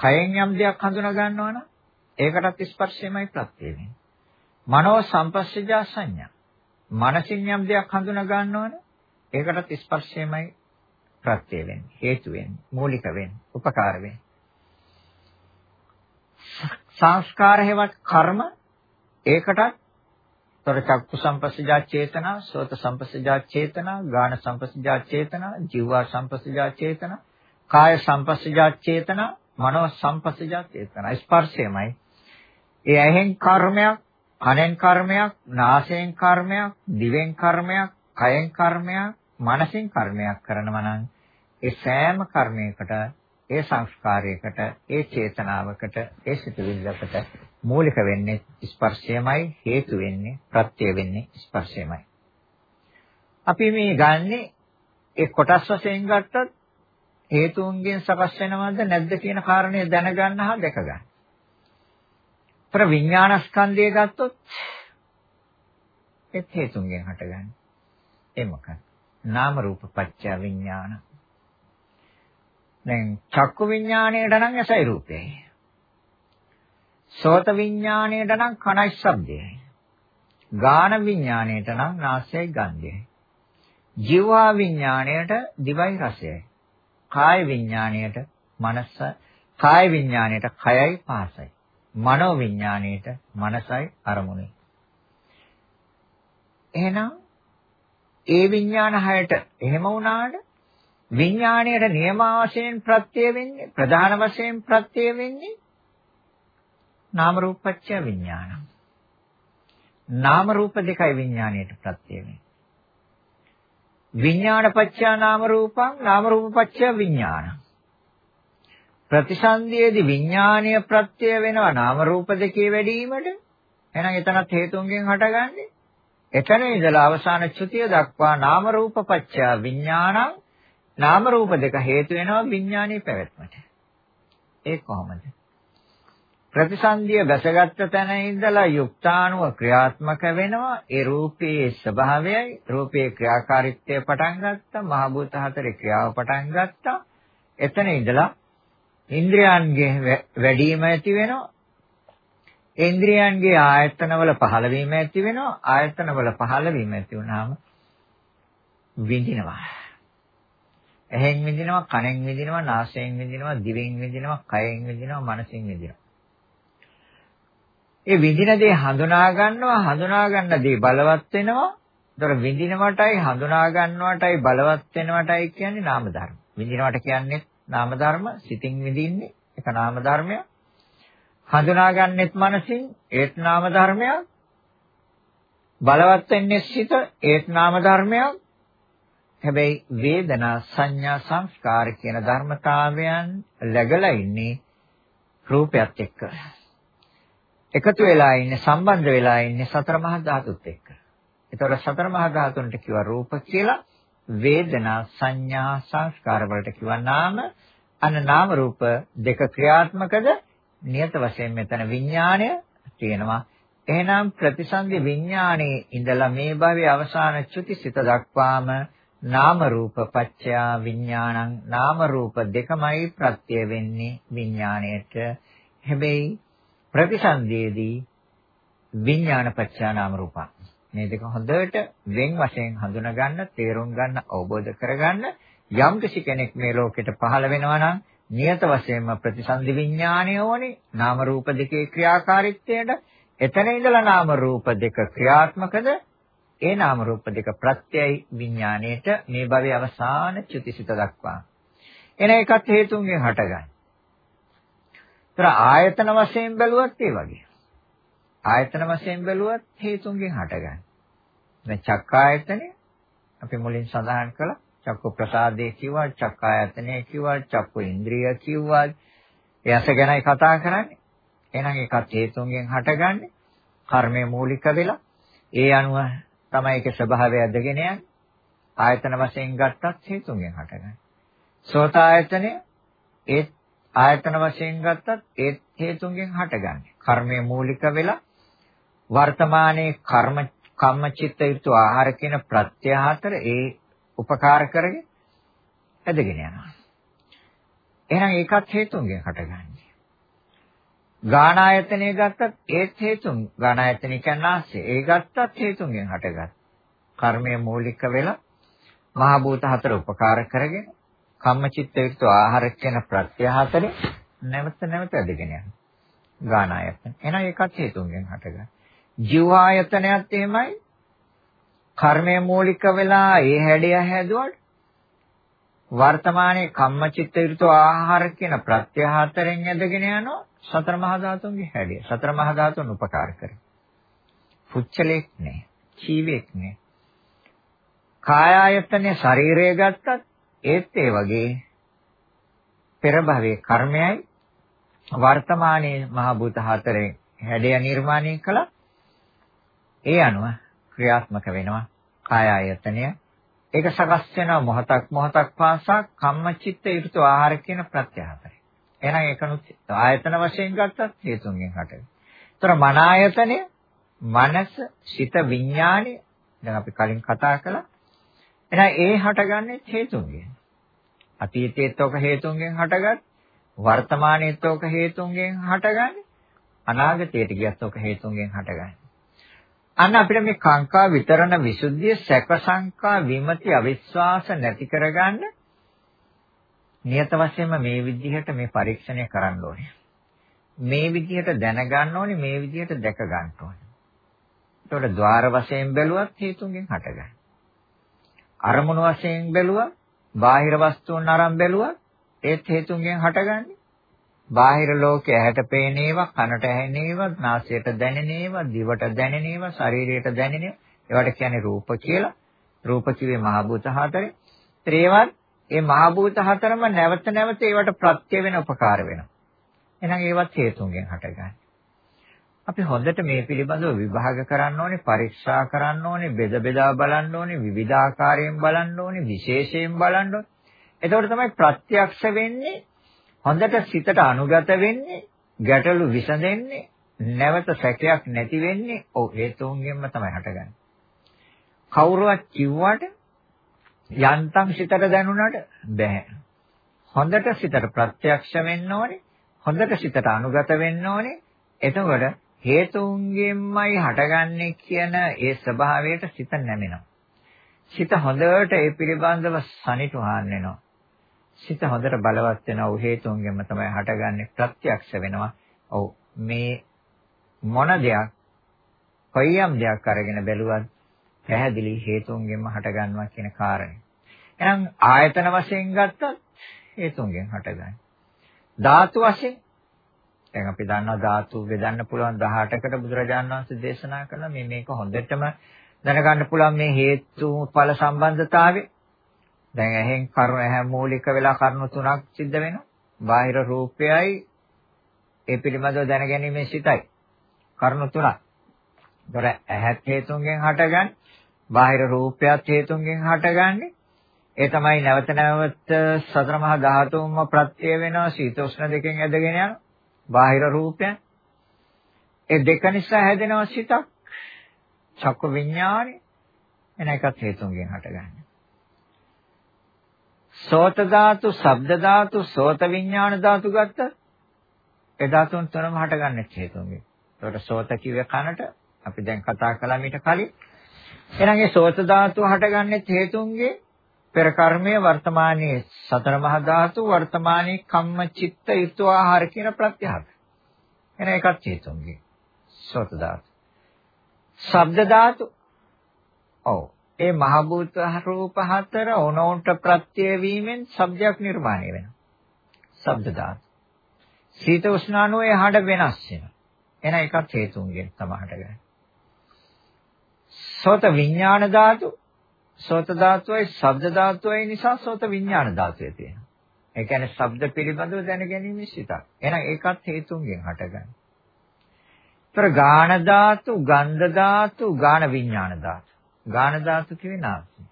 කයෙන් යම් දෙයක් හඳුනා ගන්නවා නම් ඒකටත් ස්පර්ශයමයි ප්‍රත්‍ය වෙන්නේ මනෝ සම්පස්සජා සංඥා. මනසින් යම් දෙයක් හඳුනා ගන්නවනේ ඒකටත් ස්පර්ශයමයි ප්‍රත්‍ය වෙන්නේ, හේතු වෙන්නේ, මූලික වෙන්නේ, උපකාර වෙන්නේ. සංස්කාර හේවත් කර්ම ඒකටත් තොර චක්කු සම්පස්සජා චේතනා, සෝත සම්පස්සජා චේතනා, ගාන සම්පස්සජා චේතනා, ජීවා සම්පස්සජා චේතනා, කාය සම්පස්සජා චේතනා, මනෝ සම්පස්සජා චේතනා. ස්පර්ශයමයි. ඒ ඇහෙන් කර්මයක් කනෙන් කර්මයක්, නාසයෙන් කර්මයක්, දිවෙන් කර්මයක්, කයෙන් කර්මයක්, මනසින් කර්මයක් කරනවා නම් ඒ සෑම කර්මයකට, ඒ සංස්කාරයකට, ඒ චේතනාවකට, ඒ සිතුවිල්ලකට මූලික වෙන්නේ ස්පර්ශයමයි, හේතු වෙන්නේ, ප්‍රත්‍ය වෙන්නේ ස්පර්ශයමයි. අපි මේ ගන්නෙ ඒ කොටස් වශයෙන් ගත්තත් හේතුන්ගෙන් සකස් වෙනවද නැද්ද කියන කාරණය දැනගන්න හා දැක ගන්න. තර විඥානස්කන්ධය ගත්තොත් ඒත් හේතුන්ගෙන් හටගන්නේ. ඒ මොකක්ද? නාම රූප පත්‍ය විඥාන. දැන් චක්කු විඥාණයට නම් ඇසයි රූපයයි. සෝත විඥාණයට නම් කනයි ශබ්දයයි. ගාන විඥාණයට නම් නාසයයි ගන්ධයයි. ජීවා විඥාණයට දිවයි රසයයි. කාය විඥාණයට මනස කාය විඥාණයට කයයි පාසයි. මනෝ විඥාණයට මනසයි අරමුණයි. එහෙනම් ඒ විඥාන හයට එහෙම වුණාට විඥාණයට නියම වශයෙන් ප්‍රත්‍ය වෙන්නේ ප්‍රධාන වශයෙන් ප්‍රත්‍ය වෙන්නේ නාම රූපච්ඡ විඥානං. නාම රූප දෙකයි විඥාණයට ප්‍රත්‍ය වෙන්නේ. විඥානපච්චා නාම රූපං නාම රූපපච්චා විඥානං. ප්‍රතිසන්දියේදී විඥානීය ප්‍රත්‍ය වෙනවා නාම රූප දෙකේ වැඩිවීමට. එහෙනම් එතනත් හේතුන්ගෙන් හටගන්නේ. එතන ඉඳලා අවසාන චුතිය දක්වා නාම රූප පත්‍ය විඥානං නාම රූප දෙක හේතු වෙනවා විඥානීය පැවැත්මට. ඒ කොහොමද? ප්‍රතිසන්දිය වැසගත් තැන ඉඳලා යුක්තාණුව ක්‍රියාත්මක වෙනවා ඒ රූපයේ ස්වභාවයයි රූපයේ ක්‍රියාකාරීත්වය පටන් ගත්තා මහ භූත හතරේ ක්‍රියාව පටන් ගත්තා එතන ඉඳලා ඉන්ද්‍රයන්ගේ වැඩිම ඇති වෙනවා. ඉන්ද්‍රයන්ගේ ආයතනවල පහළ වීම ඇති වෙනවා. ආයතනවල පහළ වීම ඇති වුනහම විඳිනවා. එහෙන් විඳිනවා, කනෙන් විඳිනවා, නාසයෙන් විඳිනවා, දිවෙන් විඳිනවා, කයෙන් විඳිනවා, මනසින් විඳිනවා. ඒ විඳින දේ හඳුනා ගන්නවා, හඳුනා ගන්න දේ බලවත් වෙනවා. ඒතර විඳිනවටයි හඳුනා ගන්නවටයි බලවත් වෙනවටයි කියන්නේ නාම ධර්ම. විඳිනවට කියන්නේ නාම ධර්ම සිතින් විඳින්නේ ඒක නාම ධර්මයක්. හඳුනාගන්නෙත් මනසින් ඒත් නාම ධර්මයක්. බලවත් වෙන්නේ සිත ඒත් නාම ධර්මයක්. හැබැයි වේදනා සංඥා සංස්කාර කියන ධර්මතාවයන් läගලා ඉන්නේ රූපයත් එක්ක. එකතු වෙලා ඉන්නේ සම්බන්ධ වෙලා ඉන්නේ සතර මහා ධාතුත් එක්ක. ඒතකොට සතර මහා ධාතුන්ට කිව්ව රූප කියලා වේදනා සංඥා සංස්කාර වලට කිව්වනාම අන්න නාම රූප දෙක ක්‍රියාත්මකද? නියත වශයෙන් මෙතන විඥාණය තියෙනවා. එහෙනම් ප්‍රතිසන්දි විඥාණයේ ඉඳලා මේ භවයේ අවසාන චුතිසිත දක්වාම නාම රූප පත්‍යා විඥානං නාම රූප දෙකමයි ප්‍රත්‍ය වෙන්නේ විඥාණයට. හැබැයි ප්‍රතිසන්දියේදී විඥාන පත්‍යා නාම රූපං. මේ දෙක හොඳට වෙන් වශයෙන් හඳුනා ගන්න, තේරුම් ගන්න, අවබෝධ කරගන්න යම් කෙනෙක් මේ ලෝකෙට පහළ වෙනවා නම් නියත වශයෙන්ම ප්‍රතිසන්දි විඥානය ඕනේ. නාම රූප දෙකේ ක්‍රියාකාරීත්වයට එතන ඉඳලා නාම රූප දෙක ක්‍රියාත්මකද? ඒ නාම රූප දෙක ප්‍රත්‍යයි විඥාණයට මේ භවයේ අවසාන චුතිසිත දක්වා. එන එකත් හේතුන්ගෙන් හටගන්නේ. ඒතර ආයතන වශයෙන් බැලුවත් ඒ වගේ. ආයතන වශයෙන් බැලුවත් හේතුන්ගෙන් හටගන්නේ. දැන් චක්කායතනෙ අපි මුලින් සඳහන් කළා චක්කු ප්‍රසාදේ කිව්වා චක්කායතනෙ කිව්වා චක්කු ඉන්ද්‍රිය කිව්වා ඒ ඇස ගැනයි කතා කරන්නේ. එහෙනම් ඒකත් හේතුන්ගෙන් හටගන්නේ. කර්මයේ මූලික වෙලා ඒ අනුව තමයි ඒකේ ස්වභාවය ඇදගෙන යන්නේ. ආයතන වශයෙන් ගත්තත් හේතුන්ගෙන් හටගන්නේ. සෝතායතනය ඒ ආයතන වශයෙන් ගත්තත් ඒ හේතුන්ගෙන් හටගන්නේ. කර්මයේ මූලික වෙලා වර්තමානයේ කර්ම කම්මචිත්ත යුතු ආහාර කියන ප්‍රත්‍ය හතර ඒ උපකාර කරගෙන ඇදගෙන යනවා. එහෙනම් ඒකත් හේතුන්ගෙන් හටගන්නේ. ගානායතනය ගත්තත් ඒත් හේතුන් ගානායතනය කියන්නේ ආස්ය. ඒ ගත්තත් හේතුන්ගෙන් හටගත්. කර්මයේ මූලික වෙලා මහ භූත හතර උපකාර කරගෙන කම්මචිත්ත යුතු ආහාර කියන ප්‍රත්‍ය හතරේ නැවත නැවත ඇදගෙන යනවා. ගානායතන. එහෙනම් ඒකත් හේතුන්ගෙන් හටගන්නේ. ජීවායතනයත් එහෙමයි. කර්මය මූලික වෙලා ඒ හැඩය හැදුවට වර්තමානයේ කම්මචිත්ත ඍතු ආහාර කියන ප්‍රත්‍ය හතරෙන් ඇදගෙන යනවා සතර මහා ධාතුන්ගේ හැඩය. සතර මහා ධාතුන් උපකාර කරේ. පුච්චලෙක් නෑ. ජීවෙක් නෑ. කාය ආයතනයේ ශරීරය ගත්තත් ඒත් ඒ වගේ පෙර භවයේ කර්මයයි වර්තමානයේ මහ භූත හතරේ හැඩය නිර්මාණය කළා ඒ අනුව ක්‍රියාත්මක වෙනවා කාය ආයතනය. ඒක සකස් වෙනවා මොහොතක් මොහොතක් පාසා කම්මචිත්ත ඍතු ආහාර කියන ප්‍රත්‍යහතරයි. එහෙනම් ඒකනුත් ආයතන වශයෙන් ගත්තත් හේතුන්ගෙන් හටගෙන. ඒතර මන ආයතනය, මනස, සිත, විඥානය දැන් අපි කලින් කතා කළා. එහෙනම් ඒ හටගන්නේ හේතුන්ගෙන්. අතීතයේත් ඔක හේතුන්ගෙන් හටගත්, වර්තමානයේත් ඔක හේතුන්ගෙන් හටගන්නේ, අනාගතයට ගියත් ඔක හේතුන්ගෙන් හටගන්නේ. අන්න අපිට මේ කාංකා විතරණ විසුද්ධිය සැක සංකා විමති අවිශ්වාස නැති කරගන්න නියත වශයෙන්ම මේ විදිහට මේ පරීක්ෂණය කරන්න ඕනේ. මේ විදිහට දැනගන්න ඕනේ මේ විදිහට දැක ගන්න ඕනේ. ඒතකොට ద్వාර වශයෙන් බැලුවත් හේතුන්ගෙන් හටගන්නේ. අරමුණු වශයෙන් බැලුවා බාහිර වස්තුන් අරන් බැලුවා ඒත් හේතුන්ගෙන් හටගන්නේ. බාහිර ලෝකයේ ඇහැට පේන ඒවා, කනට ඇහෙන ඒවා, නාසයට දැනෙන ඒවා, දිවට දැනෙන ඒවා, ශරීරයට දැනෙන ඒවා. ඒවට කියන්නේ රූප කියලා. රූප කිව්වේ මහ භූත හතරේ. ඒවත් මේ මහ භූත හතරම නැවත නැවත ඒවට ප්‍රත්‍ය වෙන උපකාර වෙනවා. එහෙනම් ඒවත් හේතුන්ගෙන් හටගන්නේ. අපි හොඳට මේ පිළිබඳව විභාග කරන්න ඕනේ, පරීක්ෂා කරන්න ඕනේ, බෙද බෙදා බලන්න ඕනේ, විවිධාකාරයෙන් බලන්න ඕනේ, විශේෂයෙන් බලන්න ඕනේ. එතකොට තමයි ප්‍රත්‍යක්ෂ වෙන්නේ හොඳට සිතට අනුගත වෙන්නේ ගැටලු විසඳෙන්නේ නැවත සැකයක් නැති වෙන්නේ ඔව් හේතුන්ගෙන්ම තමයි හටගන්නේ. කවුරුවත් කිව්වට යන්තම් සිතට දැනුණාට බෑ. හොඳට සිතට ප්‍රත්‍යක්ෂ වෙන්න ඕනේ. හොඳට සිතට අනුගත වෙන්න ඕනේ. එතකොට හේතුන්ගෙන්මයි හටගන්නේ කියන ඒ ස්වභාවයට සිත නැමෙනවා. සිත හොඳට ඒ පිළිබඳව සනිටුහන් වෙනවා. සිත හොඳට බලවත් වෙනවා. ඔව් හේතුන්ගෙන්ම තමයි හටගන්නේ ප්‍රත්‍යක්ෂ වෙනවා. ඔව් මේ මොන දෙයක් කොයියම් දෙයක් අරගෙන බැලුවත් පැහැදිලි හේතුන්ගෙන්ම හටගන්නවා කියන කාරණය. එහෙනම් ආයතන වශයෙන් ගත්තත් හේතුන්ගෙන් හටගන්නේ. ධාතු වශයෙන් දැන් අපි දන්නවා ධාතු බෙදන්න පුළුවන් 18කට බුදුරජාණන් වහන්සේ දේශනා කළා මේ මේක හොඳටම දැනගන්න පුළුවන් මේ හේතු ඵල සම්බන්ධතාවය. දැන් ඇහෙන් කරුණ ඇහැ මූලික වෙලා කරුණු තුනක් සිද්ධ වෙනවා. බාහිර රූපයයි ඒ පිළිබඳව දැනගැනීමේ සිතයි. කරුණු තුනක්. ඒතර ඇහත් හේතුන්ගෙන් හටගන්නේ. බාහිර රූපයත් හේතුන්ගෙන් හටගන්නේ. ඒ තමයි නැවත නැවත සතර මහා ධාතුන්ම ප්‍රත්‍ය වෙනවා සීතෝෂ්ණ දෙකෙන් ඇදගෙන යනවා. බාහිර රූපයන්. ඒ දෙක නිසා හැදෙනවා සිතක්. චක්ක විඥානේ එන එකත් හේතුන්ගෙන් හටගන්නේ. සෝත ධාතු, ශබ්ද ධාතු, සෝත විඥාන ධාතු ගත්තා. ඒ ධාතුන් තුනම හටගන්නේ හේතුන්ගෙන්. ඒකට සෝත කිව්වේ කනට අපි දැන් කතා කළා මීට කලින්. එහෙනම් ඒ සෝත ධාතුව හටගන්නේ හේතුන්ගේ පෙර කර්මයේ වර්තමානයේ සතර මහා ධාතු වර්තමානයේ කම්ම චිත්ත ඍතු ආහාර කියන ප්‍රත්‍යහත. එන එකක් හේතුන්ගේ. සෝත ධාතු. ශබ්ද ධාතු. ඔව්. ඒ මහ භූත රූප හතර ඕනෝන්ට ප්‍රත්‍ය වීමෙන් ශබ්දයක් නිර්මාණය වෙනවා. ශබ්ද ධාතු. සීත උෂ්ණානුවේ හඬ වෙනස් වෙනවා. එන එකක් හේතුන්ගෙන් තමයි හටගන්නේ. සෝත විඥාන ධාතු සෝත ධාතුවයි ශබ්ද ධාතුවයි නිසා සෝත විඥාන ධාතුවේ තියෙනවා. ඒ කියන්නේ ශබ්ද පිළිබඳව දැනගැනීමේ සිතක්. එහෙනම් ඒකත් හේතුන්ගෙන් හටගන්නේ. ତර ගාන ධාතු, ගන්ධ ධාතු, ගාන විඥාන ධාතු. ගාන ධාතු කියන්නේ නාසය.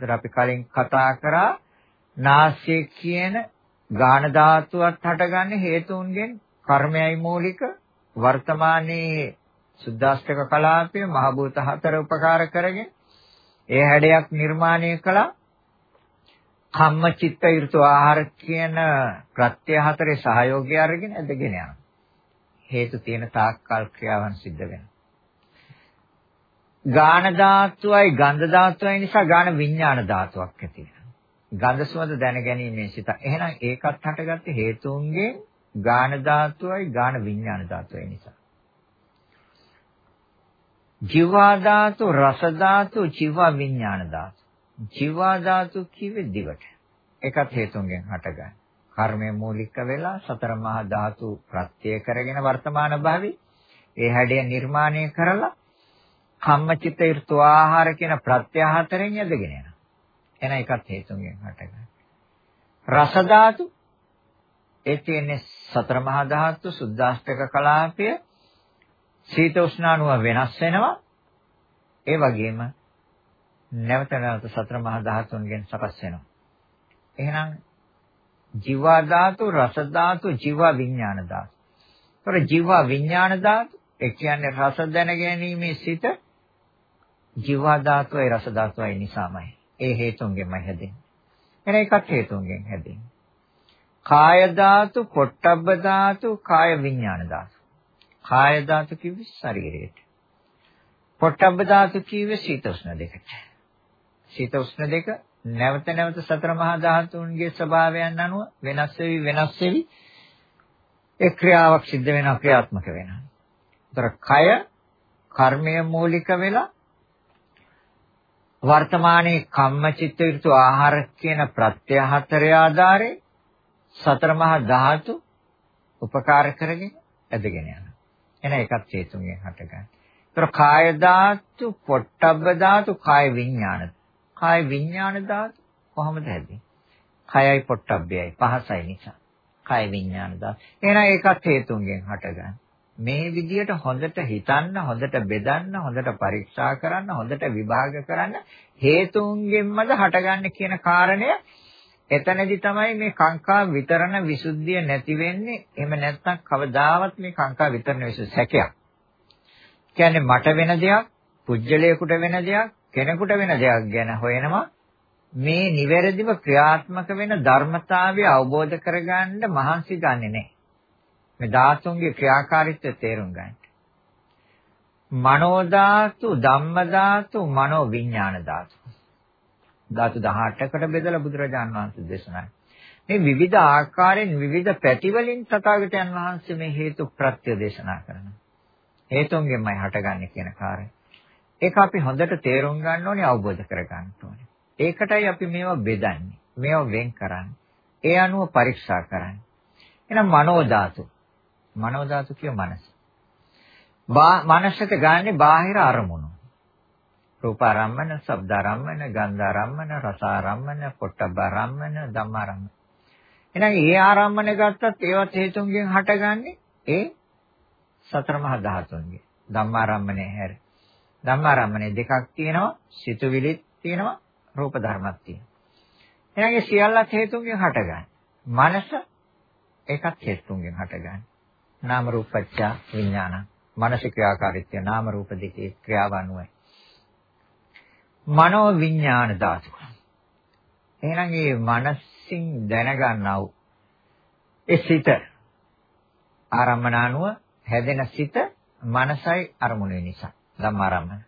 ඒතර අපි කලින් කතා කරා නාසය කියන ගාන ධාතුවත් හටගන්නේ හේතුන්ගෙන් කර්මයයි මූලික වර්තමානයේ සුද්දාෂ්ටක කලාපයේ මහ භූත හතර උපකාර කරගෙන ඒ හැඩයක් නිර්මාණය කළා. කම්ම චිත්ත ඍතු ආහාර කියන ප්‍රත්‍ය හතරේ සහයෝගය අරගෙන ඇදගෙන යනවා. හේතු තියෙන තාක්කල් ක්‍රියාවන් සිද්ධ වෙනවා. ගාන ධාතුවයි ගන්ධ ධාතුවයි නිසා ගාන විඥාන ධාතුවක් ඇති වෙනවා. ගන්ධ සුවඳ දැනගැනීමේ සිත. එහෙනම් ඒකත් හටගත්තේ හේතුන්ගෙන් ගාන ධාතුවයි ගාන විඥාන ධාතුවයි නිසා. ජීවා ධාතු, රස ධාතු, ජීවා විඥාන ධාතු. ජීවා ධාතු කිව්වේ දිවට. ඒකත් හේතුන්ගෙන් හටගන්නේ. කර්මය මූලික වෙලා සතර මහා ධාතු ප්‍රත්‍ය කරගෙන වර්තමාන භාවි ඒ හැඩය නිර්මාණය කරලා කම්මචිත ඍතු ආහාර කියන ප්‍රත්‍ය හතරෙන් යදගෙන යනවා. එන එකත් හේතුන්ගෙන් හටගන්නේ. රස ධාතු ඒ කියන්නේ සතර මහා ධාතු සුද්දාෂ්ටක කලාපය සීත උෂ්ණානුව වෙනස් වෙනවා. ඒ වගේම නැවත නැවත සතර මහා ධාතුන්ගෙන් සකස් වෙනවා. එහෙනම් ජීවා ධාතු, රස ධාතු, ජීවා විඥාන ධාතු. ඒතර ජීවා විඥාන ධාතු ඒ කියන්නේ රස දැන ගැනීමේ සිට ජීවා ධාතුවයි රස ධාතුවයි නිසාමයි. ඒ හේතුන්ගෙන්මයි හැදෙන්නේ. එන එකත් හේතුන්ගෙන් හැදෙන්නේ. කාය ධාතු, පොට්ටබ්බ ධාතු, කාය විඥාන ධාතු. කාය ධාතු කිව්වේ ශරීරයට. පොට්ටබ්බ ධාතු කිව්වේ සීත උෂ්ණ දෙකට. සීත උෂ්ණ දෙක නැවත නැවත සතර මහා ධාතුන්ගේ ස්වභාවයන් අනුව වෙනස් වෙවි වෙනස් වෙවි ඒ ක්‍රියාවක් සිද්ධ වෙනවා ක්‍රියාත්මක වෙනවා. ඒතර කය කර්මය මූලික වෙලා වර්තමානයේ කම්මචිත්ත ඍතු ආහාර කියන ප්‍රත්‍ය හතරේ ආධාරේ සතර මහා ධාතු උපකාර කරගෙන ඇදගෙන යනවා. එන එකක් හේතුන්ගෙන් හටගන්නේ. ඒතර කාය ධාතු, පොට්ටබ්බ ධාතු, කාය විඥාන. කාය විඥාන ධාතු කොහොමද හැදෙන්නේ? කයයි පොට්ටබ්බයයි පහසයි නිසා. කාය විඥාන ධාතු. එහෙනම් ඒකත් හේතුන්ගෙන් හටගන්නේ. මේ විදියට හොඳට හිතන්න, හොඳට බෙදන්න, හොඳට පරීක්ෂා කරන්න, හොඳට විභාග කරන්න හේතුන්ගෙන්මද හටගන්නේ කියන කාරණය එතනදි තමයි මේ කාංකා විතරණ විසුද්ධිය නැති වෙන්නේ. එහෙම නැත්නම් කවදාවත් මේ කාංකා විතරණ විසුද්ධිය සැකයක්. කියන්නේ මට වෙන දෙයක්, පුජ්‍යලයකට වෙන දෙයක්, කෙනෙකුට වෙන දෙයක් ගැන හොයනවා. මේ නිවැරදිව ක්‍රියාත්මක වෙන ධර්මතාවය අවබෝධ කරගන්න මහන්සි ගන්නෙ නැහැ. මේ ධාතුන්ගේ ක්‍රියාකාරීත්වය තේරුම් ගන්න. මනෝ ධාතු, ධම්ම ධාතු, මනෝ විඥාන ධාතු. ධාතු 18කට බෙදලා බුදුරජාන් වහන්සේ දේශනා මේ විවිධ ආකාරයෙන් විවිධ පැතිවලින් තථාගතයන් වහන්සේ මේ හේතු ප්‍රත්‍ය දේශනා කරනවා. හේතුන්ගෙන්මයි හටගන්නේ කියන කාර්යය. ඒක අපි හොඳට තේරුම් ගන්න ඕනේ අවබෝධ කර ගන්න ඕනේ. ඒකටයි අපි මේවා බෙදන්නේ. මේවා වෙන් කරන්නේ. ඒ අනුව පරීක්ෂා කරන්නේ. එහෙනම් මනෝ ධාතු. මනෝ ධාතු කිය මනස. මනසට ගන්නේ බාහිර අරමුණු. රූපාරම්මන, ශබ්දාරම්මන, ගන්ධාරම්මන, රසාරම්මන, පොට්ටබ්බාරම්මන, ධම්මාරම්මන. එහෙනම් ඒ ආරම්මන ගත්තත් ඒවත් හේතුන්ගෙන් හටගන්නේ ඒ සතර මහා ධාතුන්ගෙන්. ධම්මාරම්මනේ හැර. ධම්මාරම්මනේ දෙකක් තියෙනවා, සිතුවිලිත් තියෙනවා, රූප ධර්මත් තියෙනවා. එහෙනම් ඒ සියල්ලත් හේතුන්ගෙන් හටගන්නේ. මනස ඒකත් හේතුන්ගෙන් හටගන්නේ. නාම රූපච්ඡ විඥාන. මානසික ක්‍රියාකාරීත්වය නාම රූප දෙකේ ක්‍රියාව අනුවයි. මනෝ විඥාන ධාතුව. එහෙනම් මේ මනසින් දැනගන්නව ඒ සිත ආරම්මන අනුව හැදෙන සිත මනසයි අරමුණේ නිසා ධම්මාරම්මන.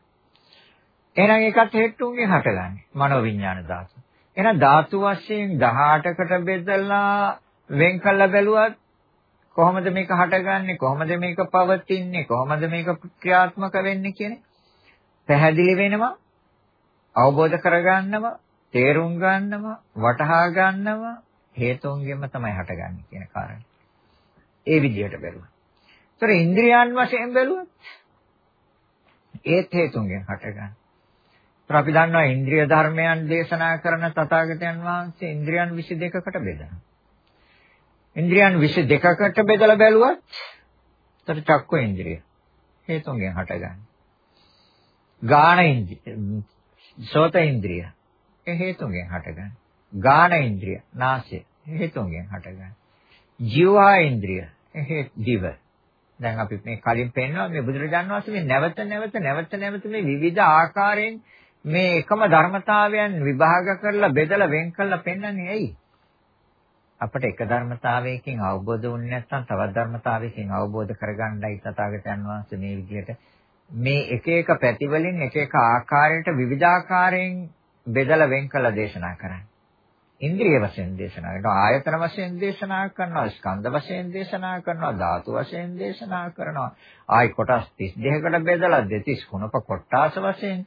එහෙනම් ඒකත් හේතුන්ගෙන් හටගන්නේ මනෝවිඤ්ඤාණ ධාතු. එහෙනම් ධාතු වශයෙන් 18කට බෙදලා වෙන් කළ බැලුවත් කොහොමද මේක හටගන්නේ කොහොමද මේක පවතින්නේ කොහොමද මේක ක්‍රියාත්මක වෙන්නේ කියන්නේ පැහැදිලි වෙනවා අවබෝධ කරගන්නවා තේරුම් ගන්නවා වටහා ගන්නවා හේතුන්ගෙන්ම තමයි හටගන්නේ කියන කාරණේ. ඒ විදිහට බැලුවා. ඒතර ඉන්ද්‍රියයන් වශයෙන් බැලුවොත් ඒත් හේතුන්ගෙන් හටගන්නේ. ඒතර අපි දන්නවා ඉන්ද්‍රිය ධර්මයන් දේශනා කරන තථාගතයන් වහන්සේ ඉන්ද්‍රියන් 22කට බෙදනවා. ඉන්ද්‍රියන් 22කට බෙදලා බැලුවත් ඒතර චක්ක ඉන්ද්‍රිය හේතුන්ගෙන් හටගන්නේ. ගාන ඉන්ද්‍රිය, සෝත ඉන්ද්‍රිය ඒ හේතුන්ගෙන් හටගන්නේ. ගාන ඉන්ද්‍රිය, නාසය හේතුන්ගෙන් හටගන්නේ. ජීවා ඉන්ද්‍රිය, ඒ දිව. දැන් අපි මේ කලින් පෙන්නවා මේ බුදුරජාණන් වහන්සේ මේ නැවත නැවත නැවත නැවත මේ විවිධ ආකාරයෙන් මේ එකම ධර්මතාවයන් විභාග කරලා බෙදලා වෙන් කරලා පෙන්වන්නේ ඇයි? අපිට එක ධර්මතාවයකින් අවබෝධ වුනේ නැත්නම් තවත් ධර්මතාවයකින් අවබෝධ කරගන්නයි තථාගතයන් වහන්සේ මේ විදිහට මේ එක එක පැතිවලින් එක එක ආකාරයට විවිධාකාරයෙන් බෙදලා වෙන් කළ දේශනා කරන්නේ. ඉන්ද්‍රිය වශයෙන් දේශනා කරනවා, ආයතන වශයෙන් දේශනා කරනවා, ස්කන්ධ වශයෙන් දේශනා කරනවා, ධාතු වශයෙන් දේශනා කරනවා. ආයි කොටස් 32කට බෙදලා 23 කුණප කොටාස වශයෙන්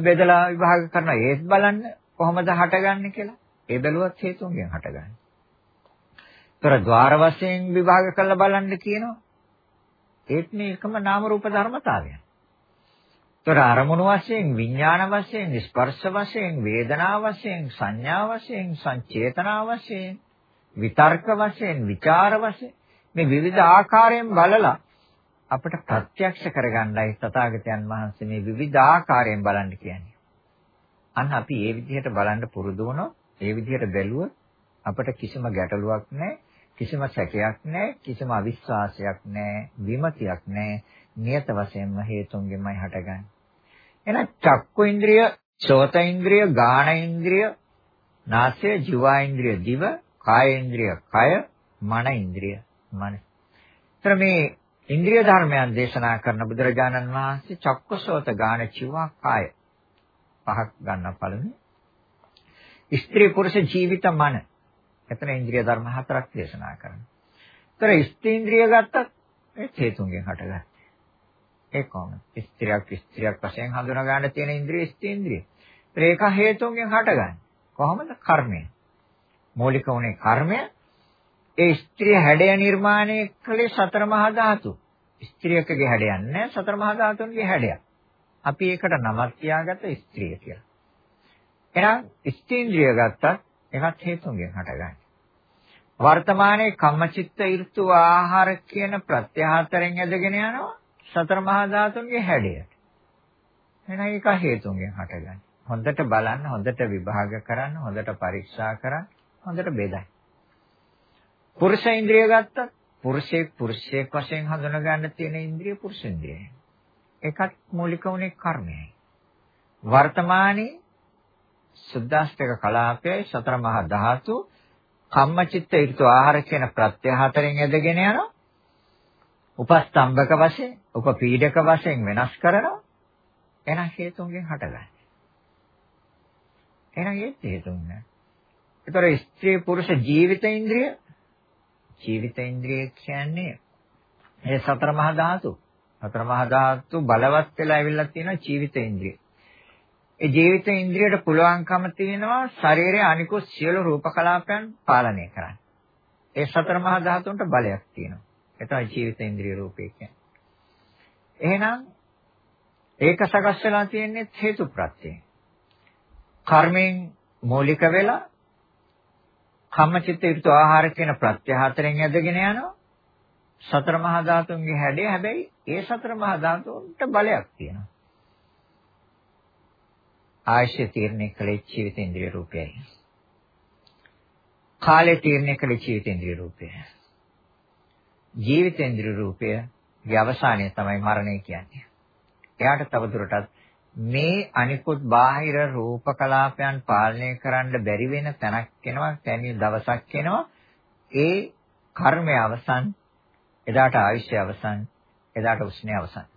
බෙදලා විභාග කරනවා. ඒත් බලන්න කොහොමද හටගන්නේ කියලා. ඒ බැලුවත් හේතුන්ගෙන් හටගන්නේ. ඒතර ద్వාර වශයෙන් විභාග කරලා බලන්න කියනවා. ඒත් මේ එකම නාම රූප ධර්මතාවය. තොර අරමුණු වශයෙන්, විඥාන වශයෙන්, ස්පර්ශ වශයෙන්, වේදනා වශයෙන්, සංඥා වශයෙන්, සංචේතනා වශයෙන්, විතර්ක වශයෙන්, ਵਿਚාර වශයෙන් මේ විවිධ ආකාරයෙන් බලලා අපිට ප්‍රත්‍යක්ෂ කරගන්නයි තථාගතයන් වහන්සේ මේ විවිධ ආකාරයෙන් බලන්න කියන්නේ. අන්න අපි මේ විදිහට බලන්න පුරුදු වුණොත්, මේ විදිහට බැලුවොත් අපිට කිසිම ගැටලුවක් නැහැ. කිසිම සැකයක් නැහැ, කිසිම අවිශ්වාසයක් නැහැ, විමතියක් නැහැ. නියත වශයෙන්ම හේතුන්ගෙන්මයි හටගන්නේ. එහෙනම් චක්කු ඉන්ද්‍රිය, සෝත ඉන්ද්‍රිය, ගාන ඉන්ද්‍රිය, නාසය, ජීවා ඉන්ද්‍රිය, දිව, කාය ඉන්ද්‍රිය, කය, මන ඉන්ද්‍රිය, මන. ତර මේ ඉන්ද්‍රිය ධර්මයන් දේශනා කරන බුදුරජාණන් වහන්සේ චක්කසෝත ගාන චිවා කාය පහක් ගන්න පළමුව. ස්ත්‍රී පුරුෂ ජීවිත මන එතන ඉන්ද්‍රිය ධර්ම හතරක් දේශනා කරනවා. ඒතර ස්ත්‍රීන්ද්‍රිය ගත්තත් ඒ හේතුන්ගෙන් හටගන්නේ. ඒ කොහොමද? ස්ත්‍රියක් ස්ත්‍රියක් වශයෙන් හඳුනා ගන්න තියෙන ඉන්ද්‍රිය ස්ත්‍රීන්ද්‍රිය. ඒක හේතුන්ගෙන් හටගන්නේ. කොහොමද? කර්මය. මූලික උනේ කර්මය. ඒ ස්ත්‍රිය හැඩය නිර්මාණය කළේ සතර මහා ධාතු. ස්ත්‍රියකගේ හැඩයක් නැහැ සතර මහා ධාතුන්ගේ හැඩයක්. අපි ඒකට නමක් තියාගත්ත ස්ත්‍රිය කියලා. එහෙනම් ස්ත්‍රීන්ද්‍රිය ගත්තත් ඒවත් හේතුන්ගෙන් හටගන්නේ. වර්තමානයේ කම්මචිත්ත ඍතු ආහාර කියන ප්‍රත්‍යහතරෙන් ඇදගෙන යනවා සතර මහා ධාතුන්ගේ හැඩයට. එහෙනම් ඒක හේතුන්ගෙන් හටගන්නේ. හොඳට බලන්න, හොඳට විභාග කරන්න, හොඳට පරීක්ෂා කරන්න, හොඳට බෙදන්න. පුරුෂ ඉන්ද්‍රිය ගත්තත් පුරුෂයෙක් පුරුෂයෙක් වශයෙන් හඳුනා ගන්න තියෙන ඉන්ද්‍රිය පුරුෂ ඉන්ද්‍රියයි. ඒකත් මූලික උනේ කර්මයයි. වර්තමානයේ සුද්දාෂ්ටක කලාපයයි සතර මහා ධාතු කම්මචිත්ත ඍතු ආහාර කියන ප්‍රත්‍ය හතරෙන් ඇදගෙන යනවා. උපස්තම්භක වශයෙන්, උපපීඩක වශයෙන් වෙනස් කරනවා. එහෙනම් හේතුන්ගෙන් හටගන්නේ. එහෙනම් ඒ හේතුන් නෑ. ඒතර ස්ත්‍රී පුරුෂ ජීවිත ඉන්ද්‍රිය ජීවිත ඉන්ද්‍රිය කියන්නේ ඒ සතර මහා ධාතු. සතර මහා ධාතු බලවත් වෙලා ඇවිල්ලා තියෙන ජීවිත ඉන්ද්‍රිය. ඒ ජීවිත ඉන්ද්‍රියට පුළුවන්කම තියෙනවා ශරීරයේ අනිකුත් සියලු රූප කලාපයන් පාලනය කරන්න. ඒ සතර මහා ධාතුන්ට බලයක් තියෙනවා. ඒ තමයි ජීවිත ඉන්ද්‍රිය රූපේ කියන්නේ. එහෙනම් ඒක සකස් වෙලා තියෙන්නේ හේතු ප්‍රත්‍යයෙන්. කර්මයෙන් මූලික වෙලා කම්මචිත්ත ඍතු ආහාර කියන ප්‍රත්‍ය හතරෙන් ඇදගෙන යනවා. සතර මහා ධාතුන්ගේ හැඩය හැබැයි ඒ සතර මහා ධාතුන්ට බලයක් තියෙනවා. ආයශය තීරණය කළේ ජීවිතේන්ද්‍රිය රූපයයි. කාලය තීරණය කළේ ජීවිතේන්ද්‍රිය රූපය. ජීවිතේන්ද්‍රිය රූපයගේ අවසානය තමයි මරණය කියන්නේ. එයාට තවදුරටත් මේ අනිකුත් බාහිර රූප කලාපයන් පාලනය කරන්න බැරි වෙන තැනක් එනවා, තැනිය දවසක් එනවා. ඒ කර්මය අවසන් එදාට ආයුෂය අවසන්. එදාට උස්නේ අවසන්.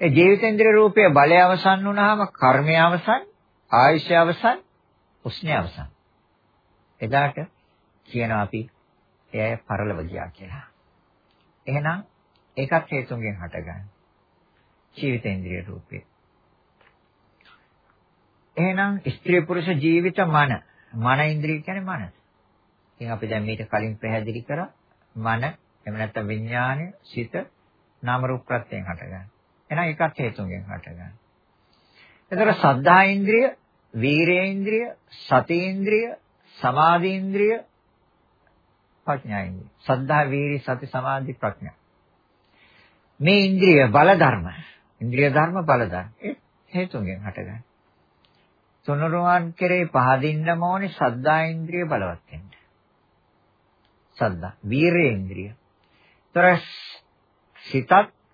ඒ ජීවිතේන්ද්‍රිය රූපයේ බලය අවසන් වුණාම කර්මය අවසන්, ආයුෂය අවසන්, උස්නේ අවසන්. එදාට කියනවා අපි එයයි පරලව ගියා කියලා. එහෙනම් ඒකත් හේතුන්ගෙන් හටගන්නේ. ජීවිතේන්ද්‍රිය රූපේ. එහෙනම් ස්ත්‍රී පුරුෂ ජීවිත මන. මන ඉන්ද්‍රිය කියන්නේ මන. ඉතින් අපි දැන් මේක කලින් පැහැදිලි කරා මන එහෙම නැත්නම් විඥානය සිත නාම රූප ප්‍රත්‍යයෙන් හටගන්න. එහෙනම් ඒකත් හේතුන්ගෙන් හටගන්න. එතකොට සද්ධා ඉන්ද්‍රිය, වීරේ ඉන්ද්‍රිය, සති ඉන්ද්‍රිය, සමාධි ඉන්ද්‍රිය, ප්‍රඥා ඉන්ද්‍රිය. සද්ධා, වීරි, සති, සමාධි, ප්‍රඥා. මේ ඉන්ද්‍රිය බල ධර්ම. ඉන්ද්‍රිය ධර්ම බල ධර්ම. ඒ හේතුන්ගෙන් හටගන්න. තුනුරුවන් කෙරේ පහදින්නම ඕනේ සද්ධා ඉන්ද්‍රිය බලවත් වෙන්න. සද්දා වීරේන්ද්‍රිය. ତර සිතත්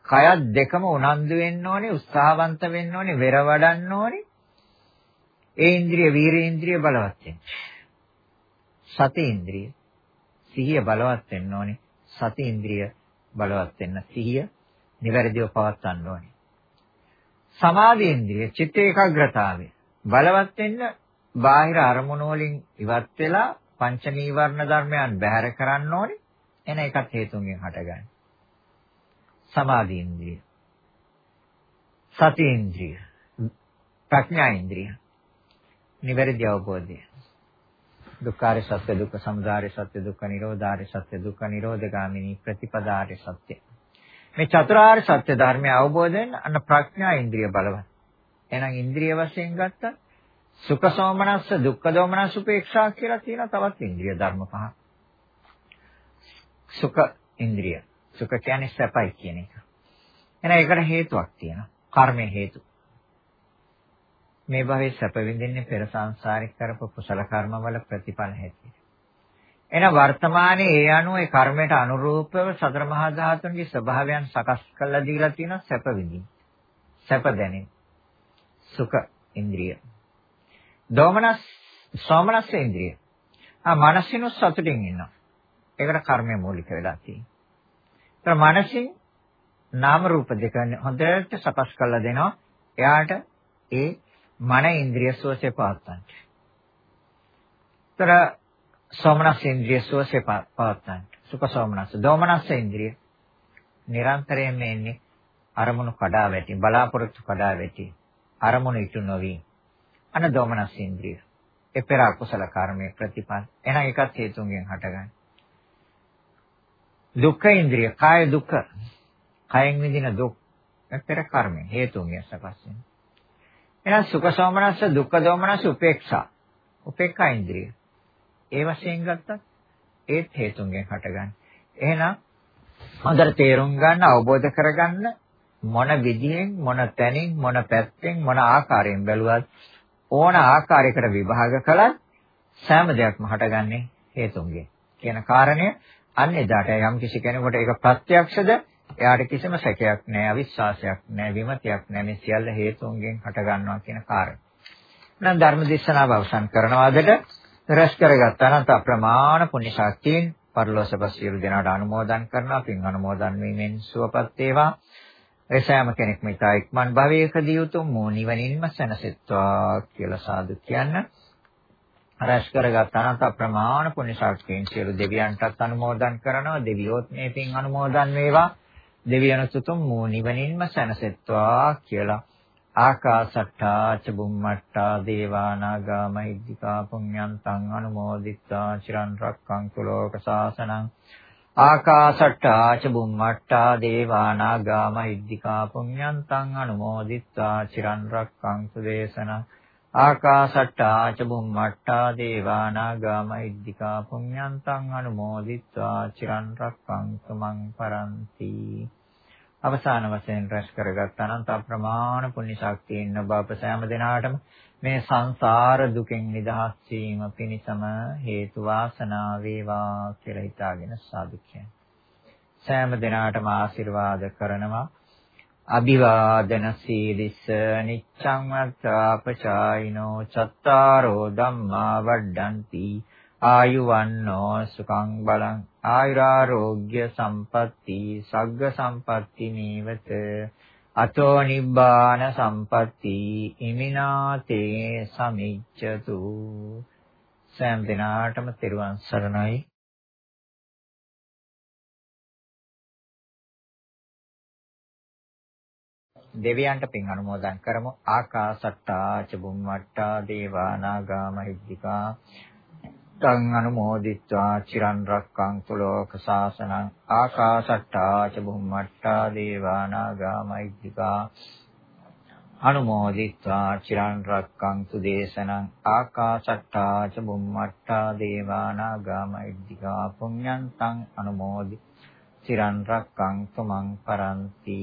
කයත් දෙකම උනන්දු වෙන්න ඕනේ උත්සාහවන්ත වෙන්න ඕනේ වෙර වඩන්න ඕනේ. ඒ ඉන්ද්‍රිය වීරේන්ද්‍රිය බලවත් වෙන්න. සති ඉන්ද්‍රිය සිහිය බලවත් වෙන්න ඕනේ. සති ඉන්ද්‍රිය බලවත් වෙන්න සිහිය නිවැරදිව පවත්වන්න ඕනේ. සමාධි ඉන්ද්‍රිය චිත්ත ඒකාග්‍රතාවය බලවත් වෙන්න බාහිර අරමුණු වලින් ඉවත් වෙලා පංච නීවරණ ධර්මයන් බැහැර කරන්න ඕනේ. එන එකත් හේතුන්ගෙන් හටගන්නේ. සමාධි ඉන්ද්‍රිය. සති ඉන්ද්‍රිය. ප්‍රඥා ඉන්ද්‍රිය. නිවැරදි අවබෝධය. දුක්ඛාර සත්‍ය දුක්ඛ සමුදය සත්‍ය දුක්ඛ නිරෝධාර සත්‍ය දුක්ඛ නිරෝධගාමිනී ප්‍රතිපදාර සත්‍ය. මේ චතුරාර්ය සත්‍ය ධර්මය අවබෝධයෙන් අන්න ප්‍රඥා ඉන්ද්‍රිය බලවත්. එහෙනම් ඉන්ද්‍රිය වශයෙන් ගත්තා සුඛ සෝමනස්ස දුක්ඛ දෝමනස්ස උපේක්ෂා කියලා තියෙන තවත් ඉන්ද්‍රිය ධර්ම පහ. සුඛ ඉන්ද්‍රිය. සුඛ කියන්නේ සැපයි කියන එක. එහෙනම් ඒකට හේතුවක් තියෙනවා. කර්මයේ හේතු. මේ භවයේ සැප විඳින්නේ පෙර සංසාරික කරපු කුසල කර්මවල ප්‍රතිඵල හැටියට. එහෙනම් වර්තමානයේ ඒ අනුව ඒ කර්මයට අනුරූපව සතර මහා ධාතුන්ගේ ස්වභාවයන් සකස් කරලා දීලා තියෙන සැප විඳින්න. සැප දැනෙන. සුඛ ඉන්ද්‍රිය. දෝමනස් සෝමනස් ඉන්ද්‍රිය. ආ මනසිනුත් සතුටින් ඉන්නවා. ඒකට කර්මය මූලික වෙලා තියෙනවා. ඒතර මනසින් නාම රූප දෙක හොඳට සකස් කරලා දෙනවා. එයාට ඒ මන ඉන්ද්‍රිය සෝසේ පවත්තන්න. ඒතර සෝමනස් ඉන්ද්‍රිය සෝසේ පවත්තන්න. සුඛ සෝමනස් දෝමනස් ඉන්ද්‍රිය නිරන්තරයෙන්ම එන්නේ අරමුණු කඩා වැටි බලාපොරොත්තු කඩා වැටි අරමුණු ඉටු නොවි අන දෝමනස් ඉන්ද්‍රිය. ඒ පෙර අකුසල කර්මයේ ප්‍රතිපල. එහෙනම් ඒකත් හේතුන්ගෙන් හටගන්නේ. දුක්ඛ ඉන්ද්‍රිය, කාය දුක. කයෙන් විඳින දුක් පෙර කර්මය හේතුන්ගෙන් සකස් වෙනවා. එහෙනම් සුඛ සෝමනස්ස දුක්ඛ දෝමනස්ස උපේක්ෂා. උපේක්ඛා ඉන්ද්‍රිය. ඒ වශයෙන් ගත්තත් ඒත් හේතුන්ගෙන් හටගන්නේ. එහෙනම් හොඳට තේරුම් ගන්න අවබෝධ කරගන්න මොන විදිහෙන් මොන තැනින් මොන පැත්තෙන් මොන ආකාරයෙන් බැලුවත් ඕන ආකාරයකට විභාග කළත් සෑම දෙයක්ම හටගන්නේ හේතුන්ගෙන් කියන කාරණය අන්න එදාට යම් කිසි කෙනෙකුට ඒක ප්‍රත්‍යක්ෂද එයාට කිසිම සැකයක් නැහැ අවිශ්වාසයක් නැහැ විමතියක් නැහැ මේ සියල්ල හේතුන්ගෙන් හටගන්නවා කියන කාරණය. නම් ධර්ම දේශනාව අවසන් කරනවාදට රැස් කරගත් අනන්ත අප්‍රමාණ පුණ්‍ය ශක්තියෙන් පරලෝසප සියලු දෙනාට අනුමෝදන් කරනවා පින් අනුමෝදන් වීමෙන් සුවපත් වේවා එසෑම කෙනෙක්ම ඊට ඉක්මන් භවයකදී උතුම් මෝ නිවනින්ම සැනසෙත්වා කියලා සාදු කියන්න. රැස් කරගත් අනන්ත ප්‍රමාණ පුණ්‍ය ශක්තියෙන් සියලු දෙවියන්ටත් අනුමෝදන් කරනවා. දෙවියොත් මේ පින් අනුමෝදන් වේවා. දෙවියන් සුතුම් මෝ නිවනින්ම සැනසෙත්වා කියලා. ආකාසට්ටා චබුම්මට්ටා දේවානාගා මහිද්దికා පුඤ්ඤන්තං අනුමෝදිත්වා චිරන් රක්ඛන්තු ලෝක සාසනං. ආකාසට්ටා චබුම්මට්ටා දේවානාගා මහිද්దికා පුඤ්ඤන්තං අනුමෝදිත්වා චිරන් රක්ඛන්තු දේශනං. ආකාසට්ටා ච බුම්මට්ටා දේවා නාග මහිද්దికා පුඤ්ඤන්තං අනුමෝදිත්වා චිරන් රක්ඛන්තු මං පරන්ති. අවසාන වශයෙන් රැස් කරගත් අනන්ත ප්‍රමාණ පුණ්‍ය ශක්තියින් ඔබ අප සෑම දිනාටම මේ සංසාර දුකෙන් නිදහස් වීම පිණිසම හේතු වාසනා වේවා කියලා හිතාගෙන සාදු සෑම දිනාටම ආශිර්වාද කරනවා. අභිවාදන සීලිස නිච්ඡං වත්තාපචායිනෝ චත්තාරෝ ධම්මා වඩ්ඩಂತಿ ආයුවන්නෝ සුඛං බලං ආයුරාෝග්‍ය සම්පatti සග්ග සම්පatti නීවත අතෝ නිබ්බාන සම්පatti ඉමිනාතේ සමිච්ඡතු සෑම දිනාටම තෙරුවන් සරණයි. දෙවියන්ට පින් අනුමෝදන් කරමු. ආකාසට්ටා චබුම්මට්ටා දේවා නාග මහිද්దికා. තං අනුමෝදිත්වා චිරන් රක්ඛන්තු ලෝක සාසනං. ආකාසට්ටා ච බුම්මට්ටා දේවා නාග මහිද්దికා. අනුමෝදිත්වා චිරන් රක්ඛන්තු දේශනං. ආකාසට්ටා ච බුම්මට්ටා දේවා නාග මහිද්దికා. පුඤ්ඤන්තං අනුමෝදි චිරන් රක්ඛන්තු මං පරන්ති.